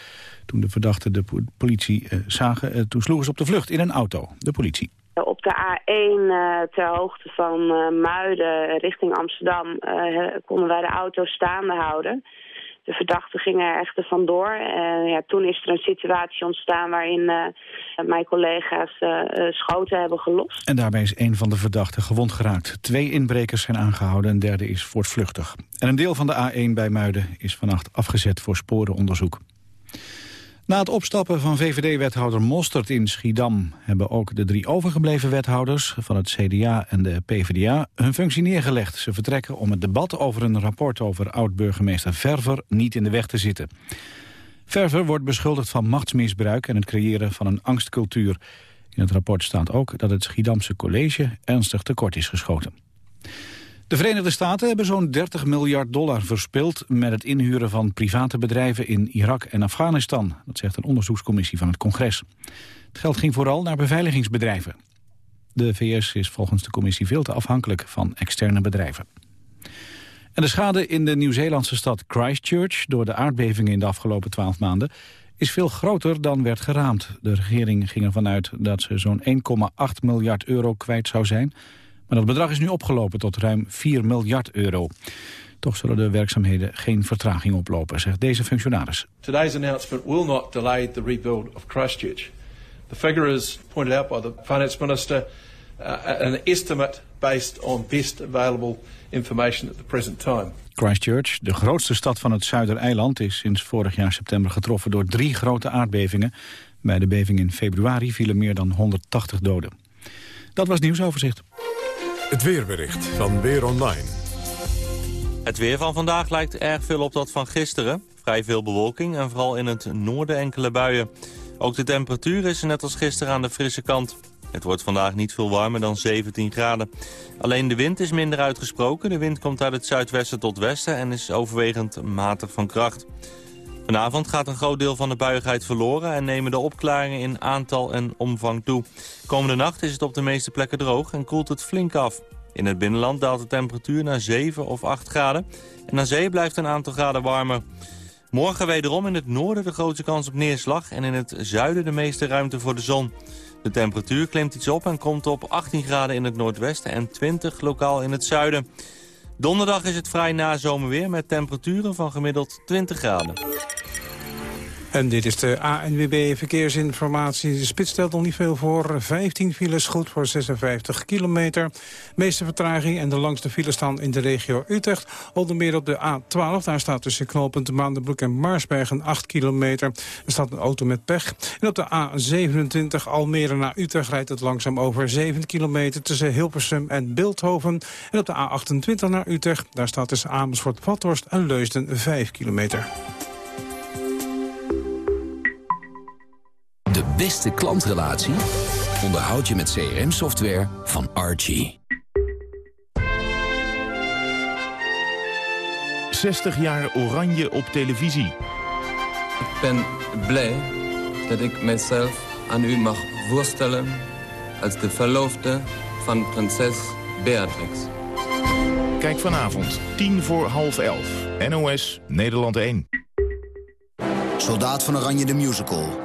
Toen de verdachten de politie eh, zagen, eh, toen sloegen ze op de vlucht in een auto. De politie. Op de A1 uh, ter hoogte van uh, Muiden richting Amsterdam uh, konden wij de auto staande houden. De verdachten gingen er echter vandoor. En ja, toen is er een situatie ontstaan waarin mijn collega's schoten hebben gelost. En daarbij is een van de verdachten gewond geraakt. Twee inbrekers zijn aangehouden, een derde is voortvluchtig. En een deel van de A1 bij Muiden is vannacht afgezet voor sporenonderzoek. Na het opstappen van VVD-wethouder Mostert in Schiedam... hebben ook de drie overgebleven wethouders van het CDA en de PvdA hun functie neergelegd. Ze vertrekken om het debat over een rapport over oud-burgemeester Verver niet in de weg te zitten. Verver wordt beschuldigd van machtsmisbruik en het creëren van een angstcultuur. In het rapport staat ook dat het Schiedamse college ernstig tekort is geschoten. De Verenigde Staten hebben zo'n 30 miljard dollar verspild... met het inhuren van private bedrijven in Irak en Afghanistan. Dat zegt een onderzoekscommissie van het congres. Het geld ging vooral naar beveiligingsbedrijven. De VS is volgens de commissie veel te afhankelijk van externe bedrijven. En de schade in de Nieuw-Zeelandse stad Christchurch... door de aardbevingen in de afgelopen twaalf maanden... is veel groter dan werd geraamd. De regering ging ervan uit dat ze zo'n 1,8 miljard euro kwijt zou zijn... Maar dat bedrag is nu opgelopen tot ruim 4 miljard euro. Toch zullen de werkzaamheden geen vertraging oplopen, zegt deze functionaris. Today's announcement will not delay the rebuild of Christchurch. The figure is pointed out by the finance minister, uh, an estimate based on best available information at the present time. Christchurch, de grootste stad van het Zuidereiland, is sinds vorig jaar september getroffen door drie grote aardbevingen Bij de beving in februari vielen meer dan 180 doden. Dat was nieuwsoverzicht. Het weerbericht van Weer Online. Het weer van vandaag lijkt erg veel op dat van gisteren. Vrij veel bewolking en vooral in het noorden enkele buien. Ook de temperatuur is net als gisteren aan de frisse kant. Het wordt vandaag niet veel warmer dan 17 graden. Alleen de wind is minder uitgesproken. De wind komt uit het zuidwesten tot westen en is overwegend matig van kracht. Vanavond gaat een groot deel van de buigheid verloren... en nemen de opklaringen in aantal en omvang toe. Komende nacht is het op de meeste plekken droog en koelt het flink af. In het binnenland daalt de temperatuur naar 7 of 8 graden... en aan zee blijft een aantal graden warmer. Morgen wederom in het noorden de grootste kans op neerslag... en in het zuiden de meeste ruimte voor de zon. De temperatuur klimt iets op en komt op 18 graden in het noordwesten... en 20 lokaal in het zuiden. Donderdag is het vrij nazomerweer met temperaturen van gemiddeld 20 graden. En dit is de ANWB Verkeersinformatie. De spits stelt nog niet veel voor. 15 files, goed voor 56 kilometer. meeste vertraging en de langste files staan in de regio Utrecht. Onder meer op de A12. Daar staat tussen knooppunt Maandenbroek en Maarsbergen 8 kilometer. Er staat een auto met pech. En op de A27 Almere naar Utrecht rijdt het langzaam over 7 kilometer... tussen Hilversum en Beeldhoven. En op de A28 naar Utrecht. Daar staat tussen Amersfoort-Vathorst en Leusden 5 kilometer. Beste klantrelatie onderhoud je met CRM-software van Archie. 60 jaar oranje op televisie. Ik ben blij dat ik mijzelf aan u mag voorstellen... als de verloofde van prinses Beatrix. Kijk vanavond, 10 voor half 11. NOS, Nederland 1. Soldaat van Oranje de Musical.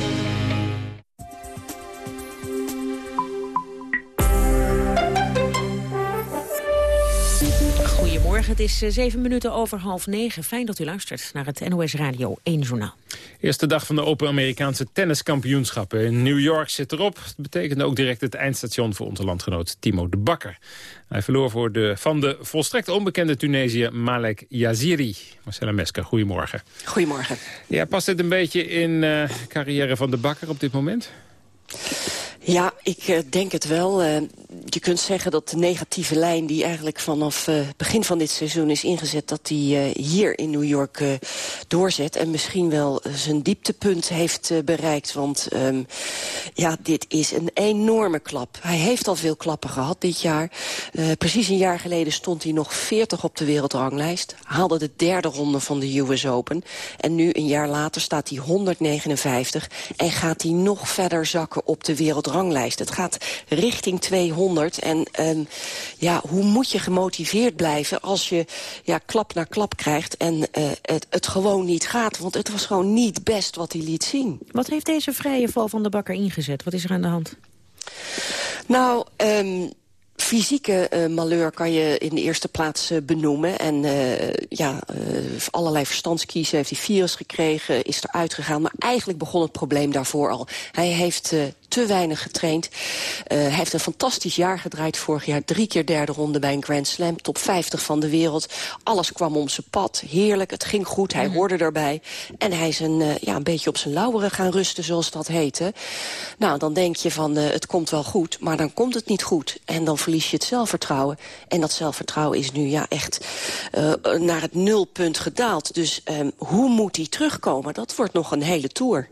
Goedemorgen, het is eh, zeven minuten over half negen. Fijn dat u luistert naar het NOS Radio 1 Journaal. Eerste dag van de Open Amerikaanse tenniskampioenschappen in New York zit erop. Dat betekende ook direct het eindstation voor onze landgenoot Timo de Bakker. Hij verloor voor de, van de volstrekt onbekende Tunesië Malek Yaziri. Marcella Mesker, goedemorgen. Goedemorgen. Ja, past dit een beetje in de uh, carrière van de Bakker op dit moment? Ja, ik uh, denk het wel. Uh, je kunt zeggen dat de negatieve lijn die eigenlijk vanaf uh, begin van dit seizoen is ingezet... dat die hier in New York doorzet en misschien wel zijn dieptepunt heeft bereikt. Want um, ja, dit is een enorme klap. Hij heeft al veel klappen gehad dit jaar. precies een jaar geleden stond hij nog 40 op de wereldranglijst. Haalde de derde ronde van de US Open. En nu, een jaar later, staat hij 159 en gaat hij nog verder zakken op de wereldranglijst ranglijst. Het gaat richting 200. En um, ja, hoe moet je gemotiveerd blijven als je ja, klap na klap krijgt... en uh, het, het gewoon niet gaat? Want het was gewoon niet best wat hij liet zien. Wat heeft deze vrije val van de bakker ingezet? Wat is er aan de hand? Nou, um, fysieke uh, malheur kan je in de eerste plaats uh, benoemen. En uh, ja, allerlei verstandskiezen heeft hij virus gekregen, is eruit gegaan. Maar eigenlijk begon het probleem daarvoor al. Hij heeft te weinig getraind. Uh, hij heeft een fantastisch jaar gedraaid vorig jaar. Drie keer derde ronde bij een Grand Slam. Top 50 van de wereld. Alles kwam om zijn pad. Heerlijk, het ging goed. Hij mm -hmm. hoorde erbij. En hij is een, uh, ja, een beetje op zijn lauweren gaan rusten, zoals dat heet. Hè. Nou, dan denk je van uh, het komt wel goed. Maar dan komt het niet goed. En dan verlies je het zelfvertrouwen. En dat zelfvertrouwen is nu ja echt naar het nulpunt gedaald. Dus um, hoe moet hij terugkomen? Dat wordt nog een hele tour.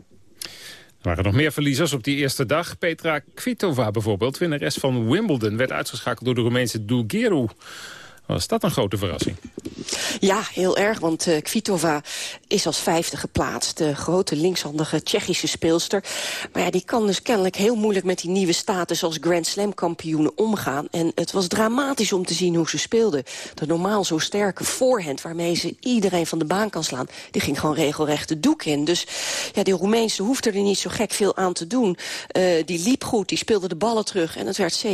Er waren nog meer verliezers op die eerste dag. Petra Kvitova bijvoorbeeld, winnares van Wimbledon... werd uitgeschakeld door de Roemeense Dulgeru. Was dat een grote verrassing? Ja, heel erg, want uh, Kvitova is als vijfde geplaatst. De grote linkshandige Tsjechische speelster. Maar ja, die kan dus kennelijk heel moeilijk met die nieuwe status... als Grand Slam kampioen omgaan. En het was dramatisch om te zien hoe ze speelde. De normaal zo sterke voorhand waarmee ze iedereen van de baan kan slaan... die ging gewoon regelrecht de doek in. Dus ja, die Roemeense hoefde er niet zo gek veel aan te doen. Uh, die liep goed, die speelde de ballen terug. En het werd 7-6,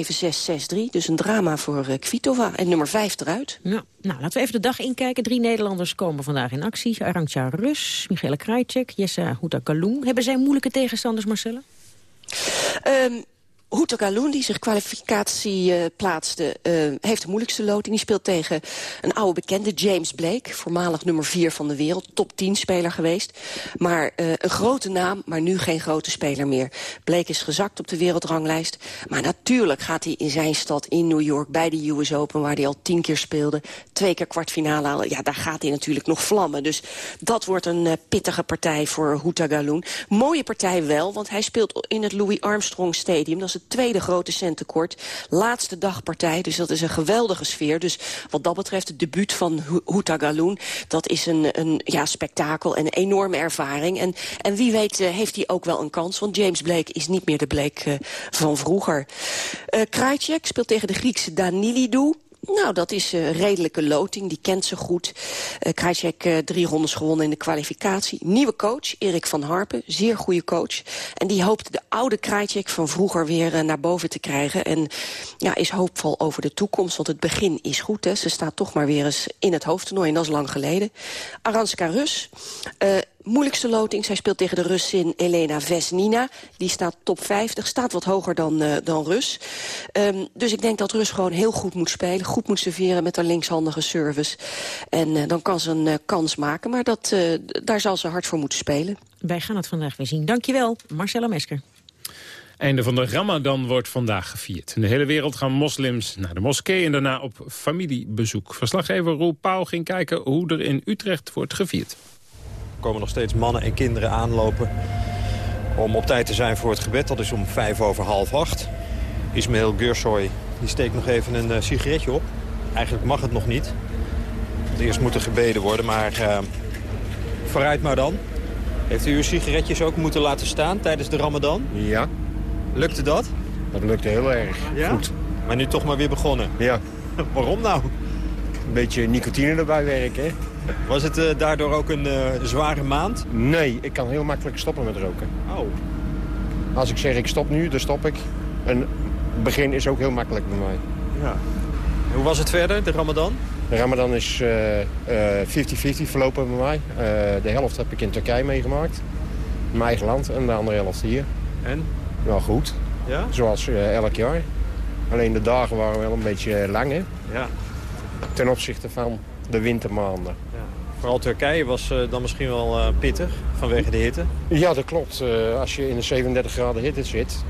6-3. Dus een drama voor uh, Kvitova. En nummer 5 eruit. Ja, Nou, laten we even de dag inkijken. Drie Nederlanders komen vandaag in actie. Arantxa Rus, Michele Krajcek, Jessa Houta-Kalung. Hebben zij moeilijke tegenstanders, Marcelle? Um, Houta Galoen, die zich kwalificatie uh, plaatste, uh, heeft de moeilijkste loting. Die speelt tegen een oude bekende, James Blake. Voormalig nummer 4 van de wereld, top 10 speler geweest. Maar uh, een grote naam, maar nu geen grote speler meer. Blake is gezakt op de wereldranglijst. Maar natuurlijk gaat hij in zijn stad in New York bij de US Open... waar hij al tien keer speelde, twee keer kwartfinale halen. Ja, daar gaat hij natuurlijk nog vlammen. Dus dat wordt een pittige partij voor Houta Galoen. Mooie partij wel, want hij speelt in het Louis Armstrong Stadium. Dat is het tweede grote centekort. Laatste dagpartij, dus dat is een geweldige sfeer. Dus wat dat betreft, het debuut van Galoen... dat is een, een ja, spektakel en enorme ervaring. En, en wie weet uh, heeft hij ook wel een kans. Want James Blake is niet meer de Blake uh, van vroeger. Uh, Krajcek speelt tegen de Griekse Danilidou. Nou, dat is uh, redelijke loting. Die kent ze goed. Uh, Krajcek uh, drie rondes gewonnen in de kwalificatie. Nieuwe coach, Erik van Harpen. Zeer goede coach. En die hoopt de oude Krajcek van vroeger weer naar boven te krijgen. En ja, is hoopvol over de toekomst. Want het begin is goed. Hè. Ze staat toch maar weer eens in het hoofdtoernooi. En dat is lang geleden. Aranska Rus moeilijkste loting. Zij speelt tegen de Russin Elena Vesnina. Die staat top 50, staat wat hoger dan, uh, dan Rus. Um, dus ik denk dat Rus gewoon heel goed moet spelen. Goed moet serveren met haar linkshandige service. En uh, dan kan ze een uh, kans maken. Maar dat, daar zal ze hard voor moeten spelen. Wij gaan het vandaag weer zien. Dankjewel, Marcella Mesker. Einde van de Ramadan wordt vandaag gevierd. In de hele wereld gaan moslims naar de moskee en daarna op familiebezoek. Verslaggever Roel Pauw ging kijken hoe er in Utrecht wordt gevierd. Er komen nog steeds mannen en kinderen aanlopen om op tijd te zijn voor het gebed. Dat is om vijf over half acht. Ismail Gursoy die steekt nog even een uh, sigaretje op. Eigenlijk mag het nog niet. Want eerst moet er gebeden worden, maar uh, vooruit maar dan. Heeft u uw sigaretjes ook moeten laten staan tijdens de ramadan? Ja. Lukte dat? Dat lukte heel erg ja? goed. Maar nu toch maar weer begonnen? Ja. Waarom nou? Een beetje nicotine erbij werken, hè? Was het uh, daardoor ook een uh, zware maand? Nee, ik kan heel makkelijk stoppen met roken. Oh. Als ik zeg ik stop nu, dan stop ik. En het begin is ook heel makkelijk bij mij. Ja. Hoe was het verder, de ramadan? De ramadan is 50-50 uh, verlopen bij mij. de helft heb ik in Turkije meegemaakt. In mijn eigen land. En de andere helft hier. En? Wel goed. Ja? Zoals elk jaar. Alleen de dagen waren wel een beetje lang, hè? Ja. Ten opzichte van de wintermaanden. Ja. Vooral Turkije was uh, dan misschien wel uh, pittig vanwege de hitte? Ja, dat klopt. Uh, als je in de 37 graden hitte zit...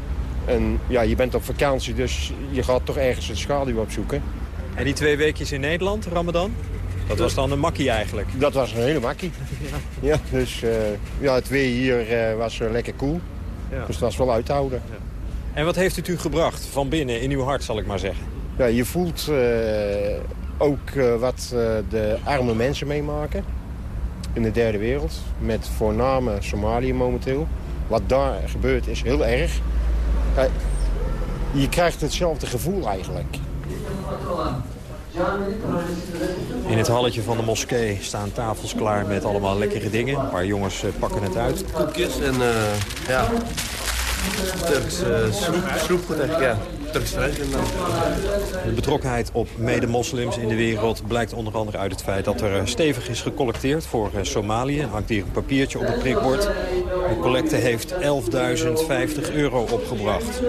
en ja, je bent op vakantie, dus je gaat toch ergens een schaduw opzoeken. En die twee weekjes in Nederland, Ramadan? Dat was dan een makkie eigenlijk? Dat was een hele makkie. ja. ja, dus ja, het weer hier was lekker koel. Cool. Ja. Dus dat was wel uit te houden. Ja. En wat heeft het u gebracht van binnen, in uw hart zal ik maar zeggen? Ja, je voelt ook uh, wat uh, de arme mensen meemaken in de derde wereld. Met voorname Somalië momenteel. Wat daar gebeurt is heel erg. Uh, je krijgt hetzelfde gevoel eigenlijk. In het halletje van de moskee staan tafels klaar met allemaal lekkere dingen. Een paar jongens pakken het uit. Koekjes en ja, Turks snoep, snoepgoed eigenlijk, ja. De betrokkenheid op mede-moslims in de wereld blijkt onder andere uit het feit dat er stevig is gecollecteerd voor Somalië. Er hangt hier een papiertje op het prikbord. De collecte heeft 11.050 euro opgebracht.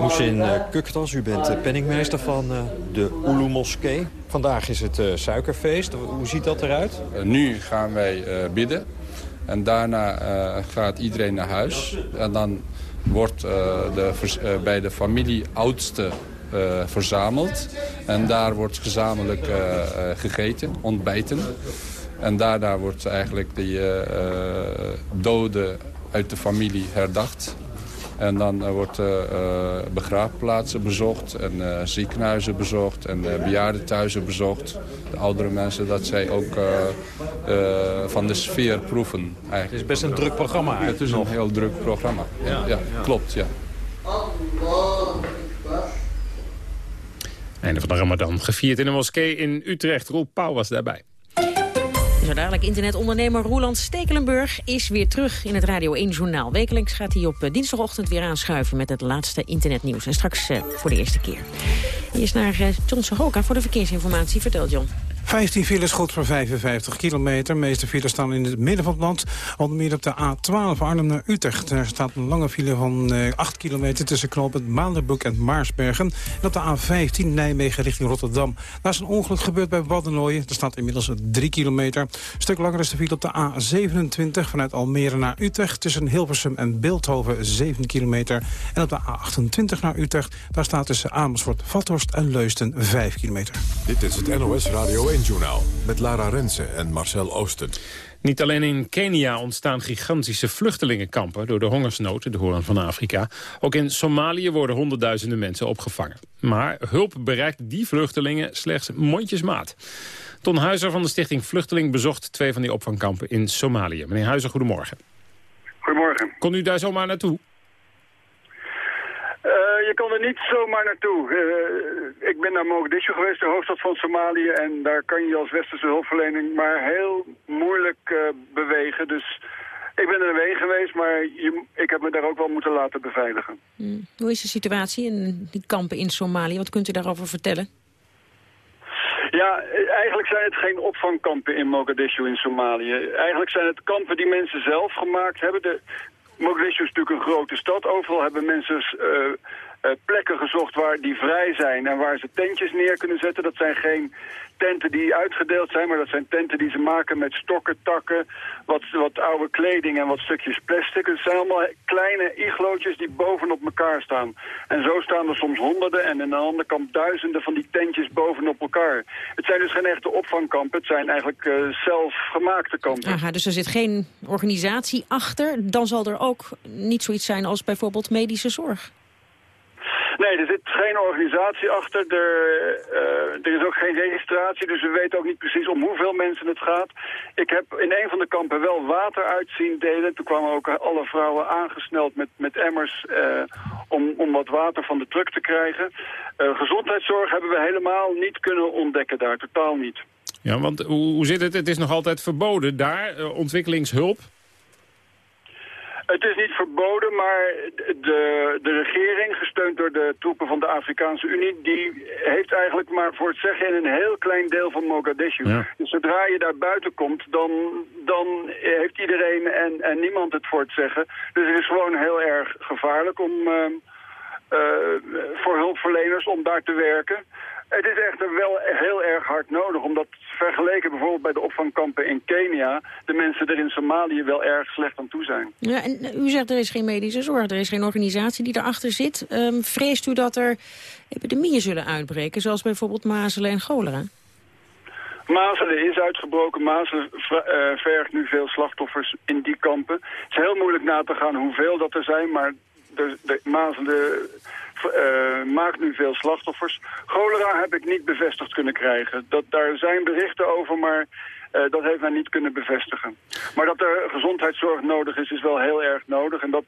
Moesin Kuktas, u bent penningmeester van de Ulu Moskee. Vandaag is het suikerfeest. Hoe ziet dat eruit? nu gaan wij bidden. En daarna gaat iedereen naar huis. En dan wordt uh, de, uh, bij de familie oudste uh, verzameld. En daar wordt gezamenlijk gegeten, ontbijten. En daarna wordt eigenlijk de doden uit de familie herdacht. En dan wordt uh, begraafplaatsen bezocht en uh, ziekenhuizen bezocht en bejaardenthuizen bezocht. De oudere mensen, dat zij ook van de sfeer proeven. Eigenlijk. Het is best een druk programma eigenlijk. Het is een heel druk programma, ja, ja, ja, ja. klopt, ja. Einde van de Ramadan, gevierd in een moskee in Utrecht. Roel Pauw was daarbij. Zo dadelijk internetondernemer Roland Stekelenburg is weer terug in het Radio 1-journaal. Wekelijks gaat hij op eh, dinsdagochtend weer aanschuiven met het laatste internetnieuws. En straks uh, voor de eerste keer. Eerst naar uh, John Sahoka voor de verkeersinformatie. Vertel John. 15 files goed voor 55 kilometer. De meeste files staan in het midden van het land. Onder meer op de A12 Arnhem naar Utrecht. Daar staat een lange file van eh, 8 kilometer tussen knooppunt Maanderbroek en Maarsbergen. En op de A15 Nijmegen richting Rotterdam. Daar is een ongeluk gebeurd bij Waddenooien. Er staat inmiddels 3 kilometer. Een stuk langer is de file op de A27 vanuit Almere naar Utrecht. Tussen Hilversum en Beeldhoven 7 kilometer. En op de A28 naar Utrecht. Daar staat tussen Amersfoort, Vathorst en Leusden 5 kilometer. Dit is het NOS Radio 1-journaal met Lara Rensen en Marcel Oosten. Niet alleen in Kenia ontstaan gigantische vluchtelingenkampen... door de hongersnood in de Hoorn van Afrika. Ook in Somalië worden honderdduizenden mensen opgevangen. Maar hulp bereikt die vluchtelingen slechts mondjesmaat. Ton Huizer van de stichting Vluchteling bezocht twee van die opvangkampen in Somalië. Meneer Huizer, goedemorgen. Goedemorgen. Kon u daar zomaar naartoe? Uh, je kon er niet zomaar naartoe. Uh, ik ben naar Mogadishu geweest, de hoofdstad van Somalië. En daar kan je als westerse hulpverlening maar heel moeilijk uh, bewegen. Dus ik ben er heen geweest, maar je, ik heb me daar ook wel moeten laten beveiligen. Hmm. Hoe is de situatie in die kampen in Somalië? Wat kunt u daarover vertellen? Ja, eigenlijk zijn het geen opvangkampen in Mogadishu in Somalië. Eigenlijk zijn het kampen die mensen zelf gemaakt hebben. De, Mogadishu is natuurlijk een grote stad. Overal hebben mensen uh, plekken gezocht waar die vrij zijn en waar ze tentjes neer kunnen zetten. Dat zijn geen tenten die uitgedeeld zijn, maar dat zijn tenten die ze maken met stokken, takken, wat, wat oude kleding en wat stukjes plastic. Het zijn allemaal kleine iglootjes die bovenop elkaar staan. En zo staan er soms honderden en aan de andere kant duizenden van die tentjes bovenop elkaar. Het zijn dus geen echte opvangkampen, het zijn eigenlijk uh, zelfgemaakte kampen. Aha, dus er zit geen organisatie achter. Dan zal er ook niet zoiets zijn als bijvoorbeeld medische zorg. Nee, er zit geen organisatie achter. Er, uh, er is ook geen registratie, dus we weten ook niet precies om hoeveel mensen het gaat. Ik heb in een van de kampen wel water uit zien delen. Toen kwamen ook alle vrouwen aangesneld met, met emmers uh, om, om wat water van de truck te krijgen. Uh, gezondheidszorg hebben we helemaal niet kunnen ontdekken daar, totaal niet. Ja, want hoe zit het? Het is nog altijd verboden daar, ontwikkelingshulp. Het is niet verboden, maar de, de regering, gesteund door de troepen van de Afrikaanse Unie, die heeft eigenlijk maar voor het zeggen in een heel klein deel van Mogadishu. Ja. Dus zodra je daar buiten komt, dan, dan heeft iedereen en, en niemand het voor het zeggen. Dus het is gewoon heel erg gevaarlijk om, uh, uh, voor hulpverleners om daar te werken. Het is echter wel heel erg hard nodig, omdat vergeleken bijvoorbeeld bij de opvangkampen in Kenia... de mensen er in Somalië wel erg slecht aan toe zijn. Ja, en u zegt er is geen medische zorg, er is geen organisatie die erachter zit. Um, vreest u dat er epidemieën zullen uitbreken, zoals bijvoorbeeld mazelen en cholera? Mazelen is uitgebroken. Mazelen uh, vergt nu veel slachtoffers in die kampen. Het is heel moeilijk na te gaan hoeveel dat er zijn, maar de, de mazelen maakt nu veel slachtoffers. Cholera heb ik niet bevestigd kunnen krijgen. Dat, daar zijn berichten over, maar uh, dat heeft men niet kunnen bevestigen. Maar dat er gezondheidszorg nodig is, is wel heel erg nodig. En dat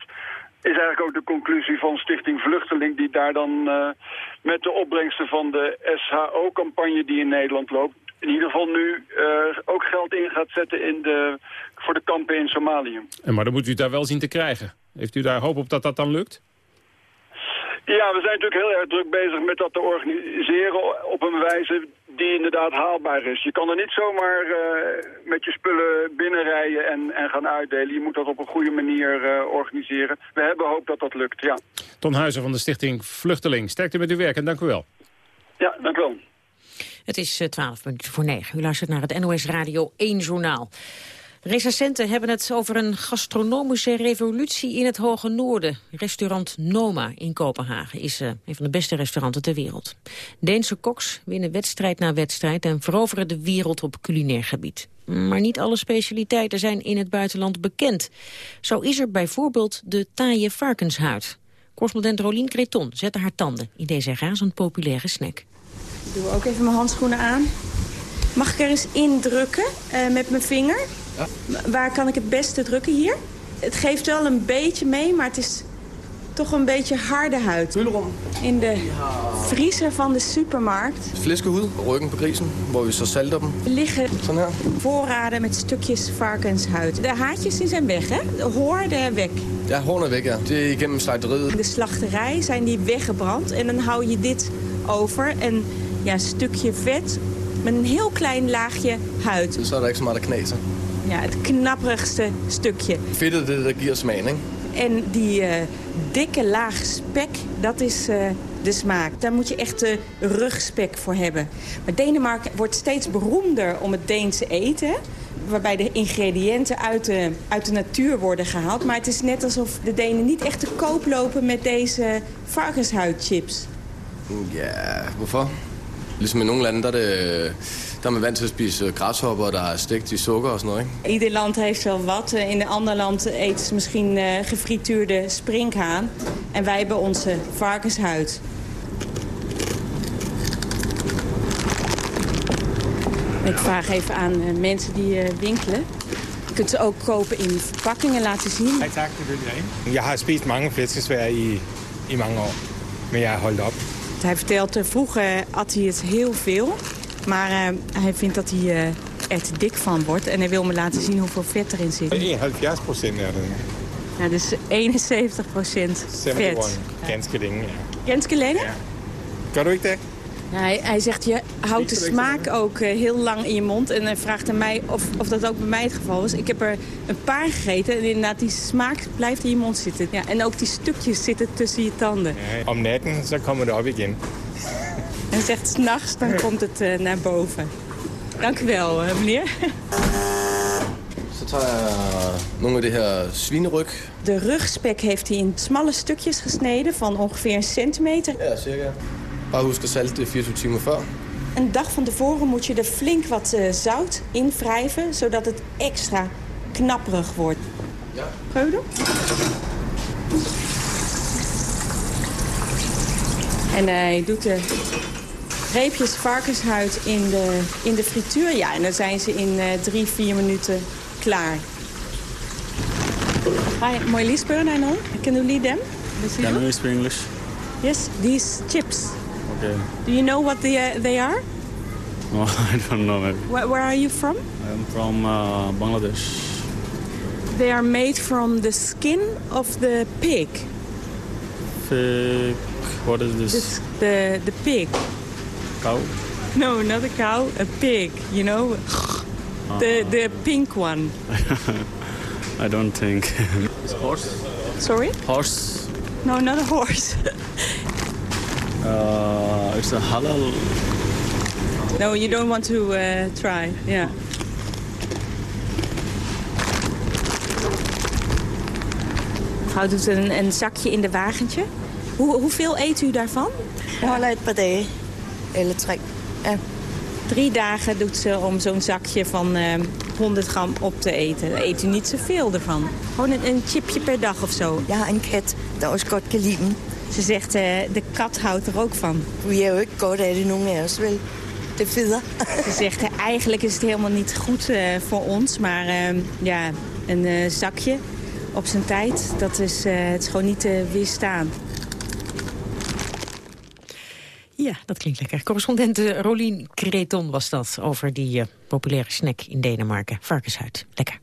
is eigenlijk ook de conclusie van Stichting Vluchteling... die daar dan uh, met de opbrengsten van de SHO-campagne die in Nederland loopt... in ieder geval nu ook geld in gaat zetten in de, voor de kampen in Somalië. En maar dan moet u daar wel zien te krijgen. Heeft u daar hoop op dat dat dan lukt? Ja, we zijn natuurlijk heel erg druk bezig met dat te organiseren op een wijze die inderdaad haalbaar is. Je kan er niet zomaar uh, met je spullen binnenrijden en, en gaan uitdelen. Je moet dat op een goede manier uh, organiseren. We hebben hoop dat dat lukt, ja. Ton Huizen van de stichting Vluchteling. Sterkte met uw werk en dank u wel. Ja, dank u wel. Het is uh, 12 minuten voor 9. U luistert naar het NOS Radio 1 Journaal. Recensenten hebben het over een gastronomische revolutie in het Hoge Noorden. Restaurant Noma in Kopenhagen is uh, een van de beste restauranten ter wereld. Deense koks winnen wedstrijd na wedstrijd en veroveren de wereld op culinair gebied. Maar niet alle specialiteiten zijn in het buitenland bekend. Zo is er bijvoorbeeld de taaie varkenshuid. Correspondent Rolien Creton zette haar tanden in deze razend populaire snack. Ik doe ook even mijn handschoenen aan. Mag ik er eens indrukken uh, met mijn vinger? Ja. Waar kan ik het beste drukken hier? Het geeft wel een beetje mee, maar het is toch een beetje harde huid. In de vriezer van de supermarkt på grisen, hvor vi så salter dem. liggen voorraden met stukjes varkenshuid. De haartjes die zijn weg, hè? De hoorden weg. Ja, er væk, ja. Igennem slagteriet. In de slachterij zijn die weggebrand en dan hou je dit over. Een ja, stukje vet met een heel klein laagje huid. Så er der ikke så meget at knase. Ja, het knapperigste stukje. Er giver smagen, ikke? En die eh, dikke laag spek, dat is eh, de smaak. Daar moet je echt de rugspek voor hebben. Maar Denemarken wordt steeds beroemder om het Deense eten. Waarbij de ingrediënten uit de, uit de natuur worden gehaald. Maar het is net alsof de Denen niet echt te koop lopen met deze varkenshuidchips. Ja, hvorfor? Ligesom i nogle lande, der er, er man vant til at spise græshopper, der er stegt i sukker og sådan noget, ikke? Ieder land heeft wel wat. Eh, In een ander land eten ze misschien eh, gefrituurde sprinkhaan. En wij hebben onze varkenshuid. Ik vraag even aan eh, mensen die eh, winkelen. Je kunt ze ook kopen in verpakkingen laten zien. Nej tak, det vil jeg ikke. Jeg har spist mange flæskesvær i, i mange år, men jeg har holdt op. Hij vertelt, vroeger at hij het heel veel. Maar eh, hij vindt dat hij eh, er te dik van wordt. En hij wil me laten zien hoeveel vet erin zit. 71 procent det. Ja, dus 71 procent 71, vet. ganske længe, ja. Ganske længe? Gør du ikke det? Ja, hij, hij zegt, je houdt de smaak ook eh, heel lang in je mond. En hij vraagt aan mij of, of dat ook bij mij het geval is. Ik heb er een paar gegeten en inderdaad, die smaak blijft in je mond zitten. Ja, en ook die stukjes zitten tussen je tanden. Ja, Om natten, så kommer det op igen. En zegt, s'nachts dan komt het eh, naar boven. Dank u wel, eh, meneer. Så tager jeg nogle af det her svineryg. De rugspek heeft hij in smalle stukjes gesneden van ongeveer een centimeter. Ja, cirka. Bare husk at salte det 24 timer før. Een dag van tevoren moet je er flink wat eh, zout in wrijven, zodat het extra knapperig wordt. Ja. Doen? En hij doet de reepjes varkenshuid in de, in de frituur. Ja, en dan zijn ze in eh, drie, vier minuten klaar. Hi, mooi liesburn, I know. Can you lead them? Can you speak English? Yes, these chips. Okay. Do you know what they, uh, they are? No, I don't know. Maybe. Where, where are you from? I'm from uh, Bangladesh. They are made from the skin of the pig. Pig. What is this? s- the, the pig. Cow? No, not a cow, a pig, you know? The, the pink one. I don't think. It's horse? Sorry? Horse. No, not a horse. Uh, it's a halal. no, you don't want to uh, try, yeah. Mevrouw doet een, een zakje in de wagentje. Hoe, hoeveel eet u daarvan? Jeg holder et Ja. Drie dagen doet ze om zo'n zakje van eh, 100 gram op te eten. Dan eet u niet zoveel ervan. Gewoon een, een chipje per dag of zo. Ja, een kat, godt kan lide dem. Ze zegt, eh, de kat houdt er ook van. Er ikke godt af det, nogen af os, vel? Det fedder. Ze zegt, eh, eigenlijk is het helemaal niet goed eh, voor ons. Maar eh, ja, een eh, zakje op zijn tijd, dat is, eh, het is gewoon niet te weerstaan. Ja, dat klinkt lekker. Correspondent eh, Rolien Creton was dat over die eh, populaire snack in Denemarken. Varkenshuid. Lekker.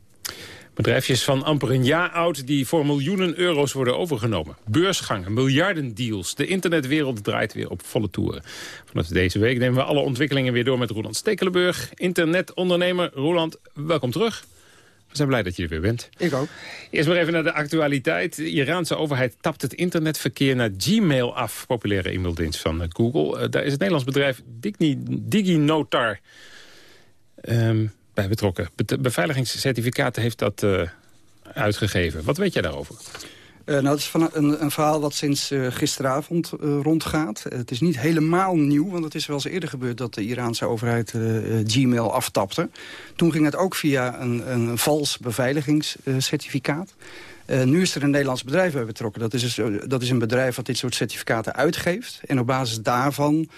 Bedrijfjes van amper een jaar oud die voor miljoenen euro's worden overgenomen. Beursgangen, miljardendeals. De internetwereld draait weer op volle toeren. Vanaf deze week nemen we alle ontwikkelingen weer door met Roland Stekelenburg. Internetondernemer. Roland, welkom terug. We zijn blij dat je er weer bent. Ik ook. Eerst maar even naar de actualiteit. De Iraanse overheid tapt het internetverkeer naar Gmail af. Populaire e-maildienst van eh, Google. Eh, daar is het Nederlands bedrijf Digni, DigiNotar ehm, bij betrokken. Be beveiligingscertificaten heeft dat eh, uitgegeven. Wat weet jij daarover? Eh, nou, het is van een, een verhaal wat sinds eh, gisteravond eh, rondgaat. Het is niet helemaal nieuw, want het is wel eens eerder gebeurd... dat de Iraanse overheid Gmail aftapte. Toen ging het ook via een, een vals beveiligingscertificaat. Nu is er een Nederlands bedrijf bij betrokken. Dat is, dus, dat is een bedrijf dat dit soort certificaten uitgeeft. En op basis daarvan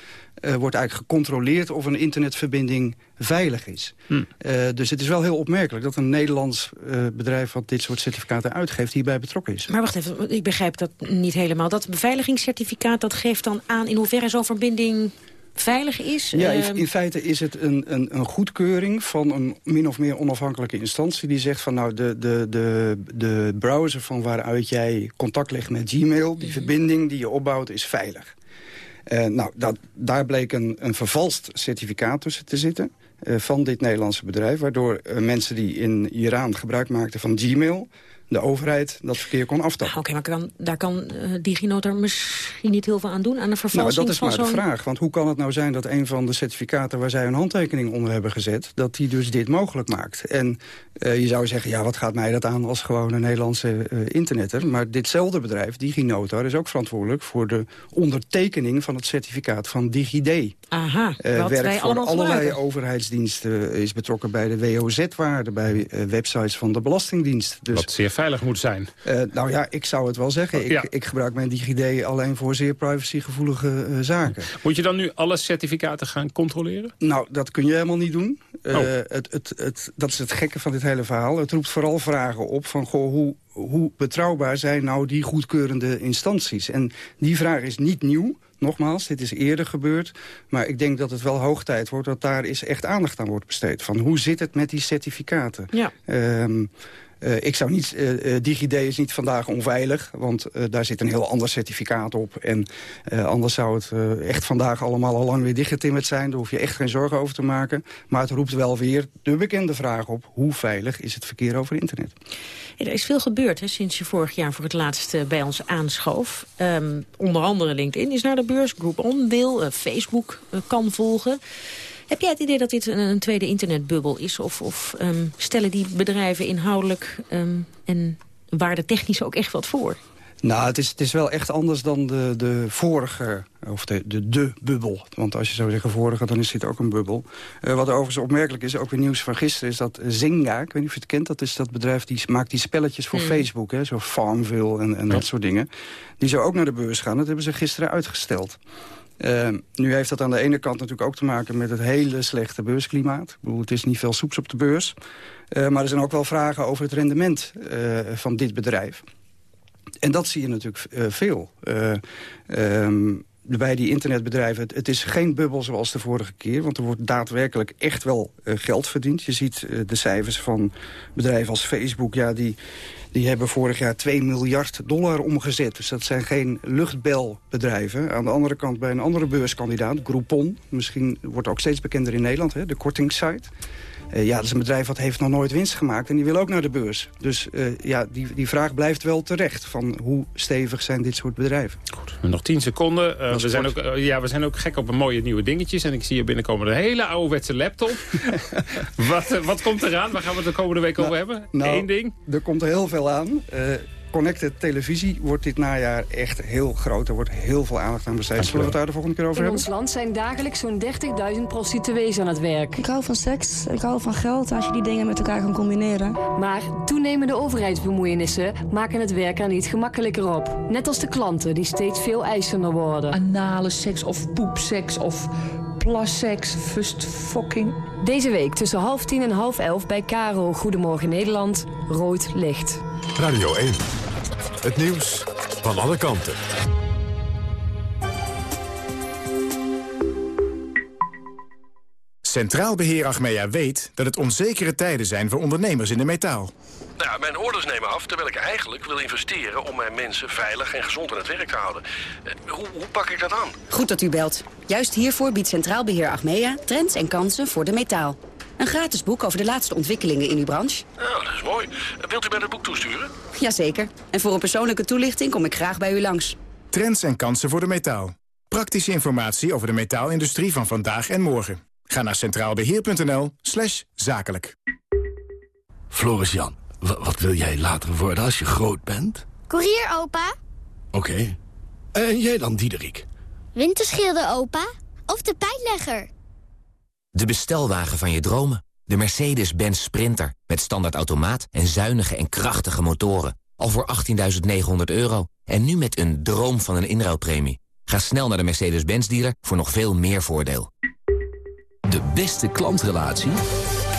wordt eigenlijk gecontroleerd of een internetverbinding veilig is. Hm. dus het is wel heel opmerkelijk dat een Nederlands bedrijf... wat dit soort certificaten uitgeeft, hierbij betrokken is. Maar wacht even, ik begrijp dat niet helemaal. Dat beveiligingscertificaat dat geeft dan aan in hoeverre zo'n verbinding veilig is? Ja, in, Ehm, in feite is het een, een, een goedkeuring van een min of meer onafhankelijke instantie... die zegt van nou, de, de, de, de browser van waaruit jij contact legt met Gmail... die verbinding die je opbouwt is veilig. Eh, nou, dat, daar bleek een, een vervalst certificaat tussen te zitten... eh, van dit Nederlandse bedrijf... waardoor eh, mensen die in Iran gebruik maakten van Gmail de overheid dat verkeer kon aftappen. Oké, maar kan, daar kan uh, DigiNotar misschien niet heel veel aan doen, aan de vervalsing nou, dat is maar de vraag. Want hoe kan het nou zijn dat een van de certificaten... waar zij hun handtekening onder hebben gezet... dat die dus dit mogelijk maakt? En uh, je zou zeggen, ja, wat gaat mij dat aan als gewoon een Nederlandse uh, internetter? Maar ditzelfde bedrijf, DigiNotar, is ook verantwoordelijk... voor de ondertekening van het certificaat van DigiD. Aha, wat werkt wij voor allerlei gebruiken. overheidsdiensten... is betrokken bij de WOZ-waarde, bij websites van de Belastingdienst. Dus, Wat zeer veilig moet zijn. Uh, nou ja, ik zou het wel zeggen. Ik, Ja. ik gebruik mijn DigiD alleen voor zeer privacygevoelige uh, zaken. Moet je dan nu alle certificaten gaan controleren? Nou, dat kun je helemaal niet doen. Uh, Oh. het, het, het, dat is het gekke van dit hele verhaal. Het roept vooral vragen op van goh, hoe, hoe betrouwbaar zijn nou die goedkeurende instanties? En die vraag is niet nieuw. Nogmaals, dit is eerder gebeurd. Maar ik denk dat het wel hoog tijd wordt dat daar eens echt aandacht aan wordt besteed. Van hoe zit het met die certificaten? Ja. Um, uh, ik zou niet, uh, DigiD is niet vandaag onveilig, want daar zit een heel ander certificaat op. En anders zou het echt vandaag allemaal al lang weer dichtgetimmerd zijn. Daar hoef je echt geen zorgen over te maken. Maar het roept wel weer de bekende vraag op. Hoe veilig is het verkeer over internet? Er is veel gebeurd hè, sinds je vorig jaar voor het laatst bij ons aanschoof. Um, onder andere LinkedIn is naar de beurs, Groupon wil, uh, Facebook kan volgen. Heb jij het idee dat dit een, een tweede internetbubbel is? Of, of um, stellen die bedrijven inhoudelijk um, en waardetechnisch ook echt wat voor? Nou, het is, het is wel echt anders dan de, de vorige, of de, de, de bubbel. Want als je zou zeggen vorige, dan is dit ook een bubbel. Uh, wat overigens opmerkelijk is, ook weer nieuws van gisteren... is dat Zynga, ik weet niet of je het kent... dat is dat bedrijf die maakt die spelletjes voor Hmm. Facebook. Hè, zo Farmville en, en dat soort dingen. Die zou ook naar de beurs gaan. Dat hebben ze gisteren uitgesteld. Uh, nu heeft dat aan de ene kant natuurlijk ook te maken met het hele slechte beursklimaat. Ik bedoel, het is niet veel soeps op de beurs. Uh, maar er zijn ook wel vragen over het rendement uh, van dit bedrijf. En dat zie je natuurlijk uh, veel. Uh, um, bij die internetbedrijven, het, het, is geen bubbel zoals de vorige keer... want er wordt daadwerkelijk echt wel geld verdiend. Je ziet de cijfers van bedrijven als Facebook... Ja, die, die hebben vorig jaar 2 miljard dollar omgezet. Dus dat zijn geen luchtbelbedrijven. Aan de andere kant bij een andere beurskandidaat, Groupon... misschien wordt ook steeds bekender in Nederland, hè, de kortingssite... Uh, ja, dat is een bedrijf wat heeft nog nooit winst gemaakt en die wil ook naar de beurs. Dus uh, ja, die, die vraag blijft wel terecht van hoe stevig zijn dit soort bedrijven. Goed, nog 10 seconden. Uh, we, zijn ook, ja, we zijn ook gek op mooie nieuwe dingetjes. En ik zie hier binnenkomen een hele ouderwetse laptop. wat, wat komt eraan? Waar gaan we het de komende week nou, over hebben? Nou, Eén ding? Er komt heel veel aan. Connected televisie wordt dit najaar echt heel groot. Er wordt heel veel aandacht aan besteed. Zullen we het daar de volgende keer over In hebben? ons land zijn dagelijks zo'n 30.000 prostituees aan het werk. Ik hou van seks, ik hou van geld als je die dingen met elkaar kan combineren. Maar toenemende overheidsbemoeienissen maken het werk er niet gemakkelijker op. Net als de klanten die steeds veel eisender worden. Anale seks of poepseks of plasseks, fust fucking. Deze week tussen half tien en half elf bij Caro Goedemorgen Nederland, Rood Licht. Radio 1. Het nieuws van alle kanten. Centraal Beheer Achmea weet dat het onzekere tijden zijn voor ondernemers in de metaal. Nou, ja, mijn orders nemen af terwijl ik eigenlijk wil investeren om mijn mensen veilig en gezond aan het werk te houden. Uh, hoe, hoe, pak ik dat aan? Goed dat u belt. Juist hiervoor biedt Centraal Beheer Achmea trends en kansen voor de metaal. Een gratis boek over de laatste ontwikkelingen in uw branche. Nou, dat is mooi. Wilt u mij dat boek toesturen? Jazeker. En voor een persoonlijke toelichting kom ik graag bij u langs. Trends en kansen voor de metaal. Praktische informatie over de metaalindustrie van vandaag en morgen. Ga naar centraalbeheer.nl slash zakelijk. Floris Jan, wat wil jij later worden als je groot bent? Koerier, opa. Oké. Okay. En jij dan, Diederik? Winterschilder, opa. Of de pijnlegger. De bestelwagen van je dromen. De Mercedes-Benz Sprinter. Met standaard automaat en zuinige en krachtige motoren. Al voor 18.900 euro. En nu met een droom van een inruilpremie. Ga snel naar de Mercedes-Benz dealer voor nog veel meer voordeel. De beste klantrelatie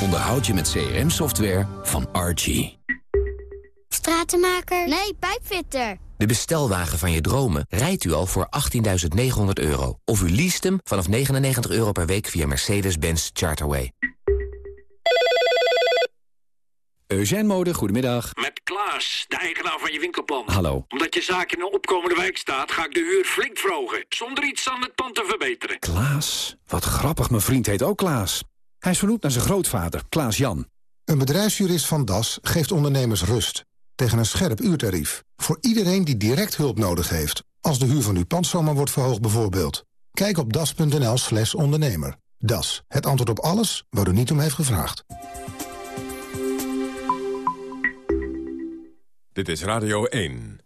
onderhoud je met CRM-software van Archie. Stratenmaker? Nee, pijpfitter. De bestelwagen van je dromen rijdt u al voor 18.900 euro. Of u leest hem vanaf 99 euro per week via Mercedes-Benz Charterway. Eugène Mode, goedemiddag. Met Klaas, de eigenaar van je winkelplan. Hallo. Omdat je zaak in een opkomende wijk staat, ga ik de huur flink verhogen. Zonder iets aan het pand te verbeteren. Klaas? Wat grappig, mijn vriend heet ook Klaas. Hij is vernoemd naar zijn grootvader, Klaas Jan. Een bedrijfsjurist van Das geeft ondernemers rust. Tegen een scherp uurtarief. Voor iedereen die direct hulp nodig heeft. Als de huur van uw pand zomaar wordt verhoogd bijvoorbeeld. Kijk op das.nl slash ondernemer. Das, het antwoord op alles waar u niet om heeft gevraagd. Dit is Radio 1.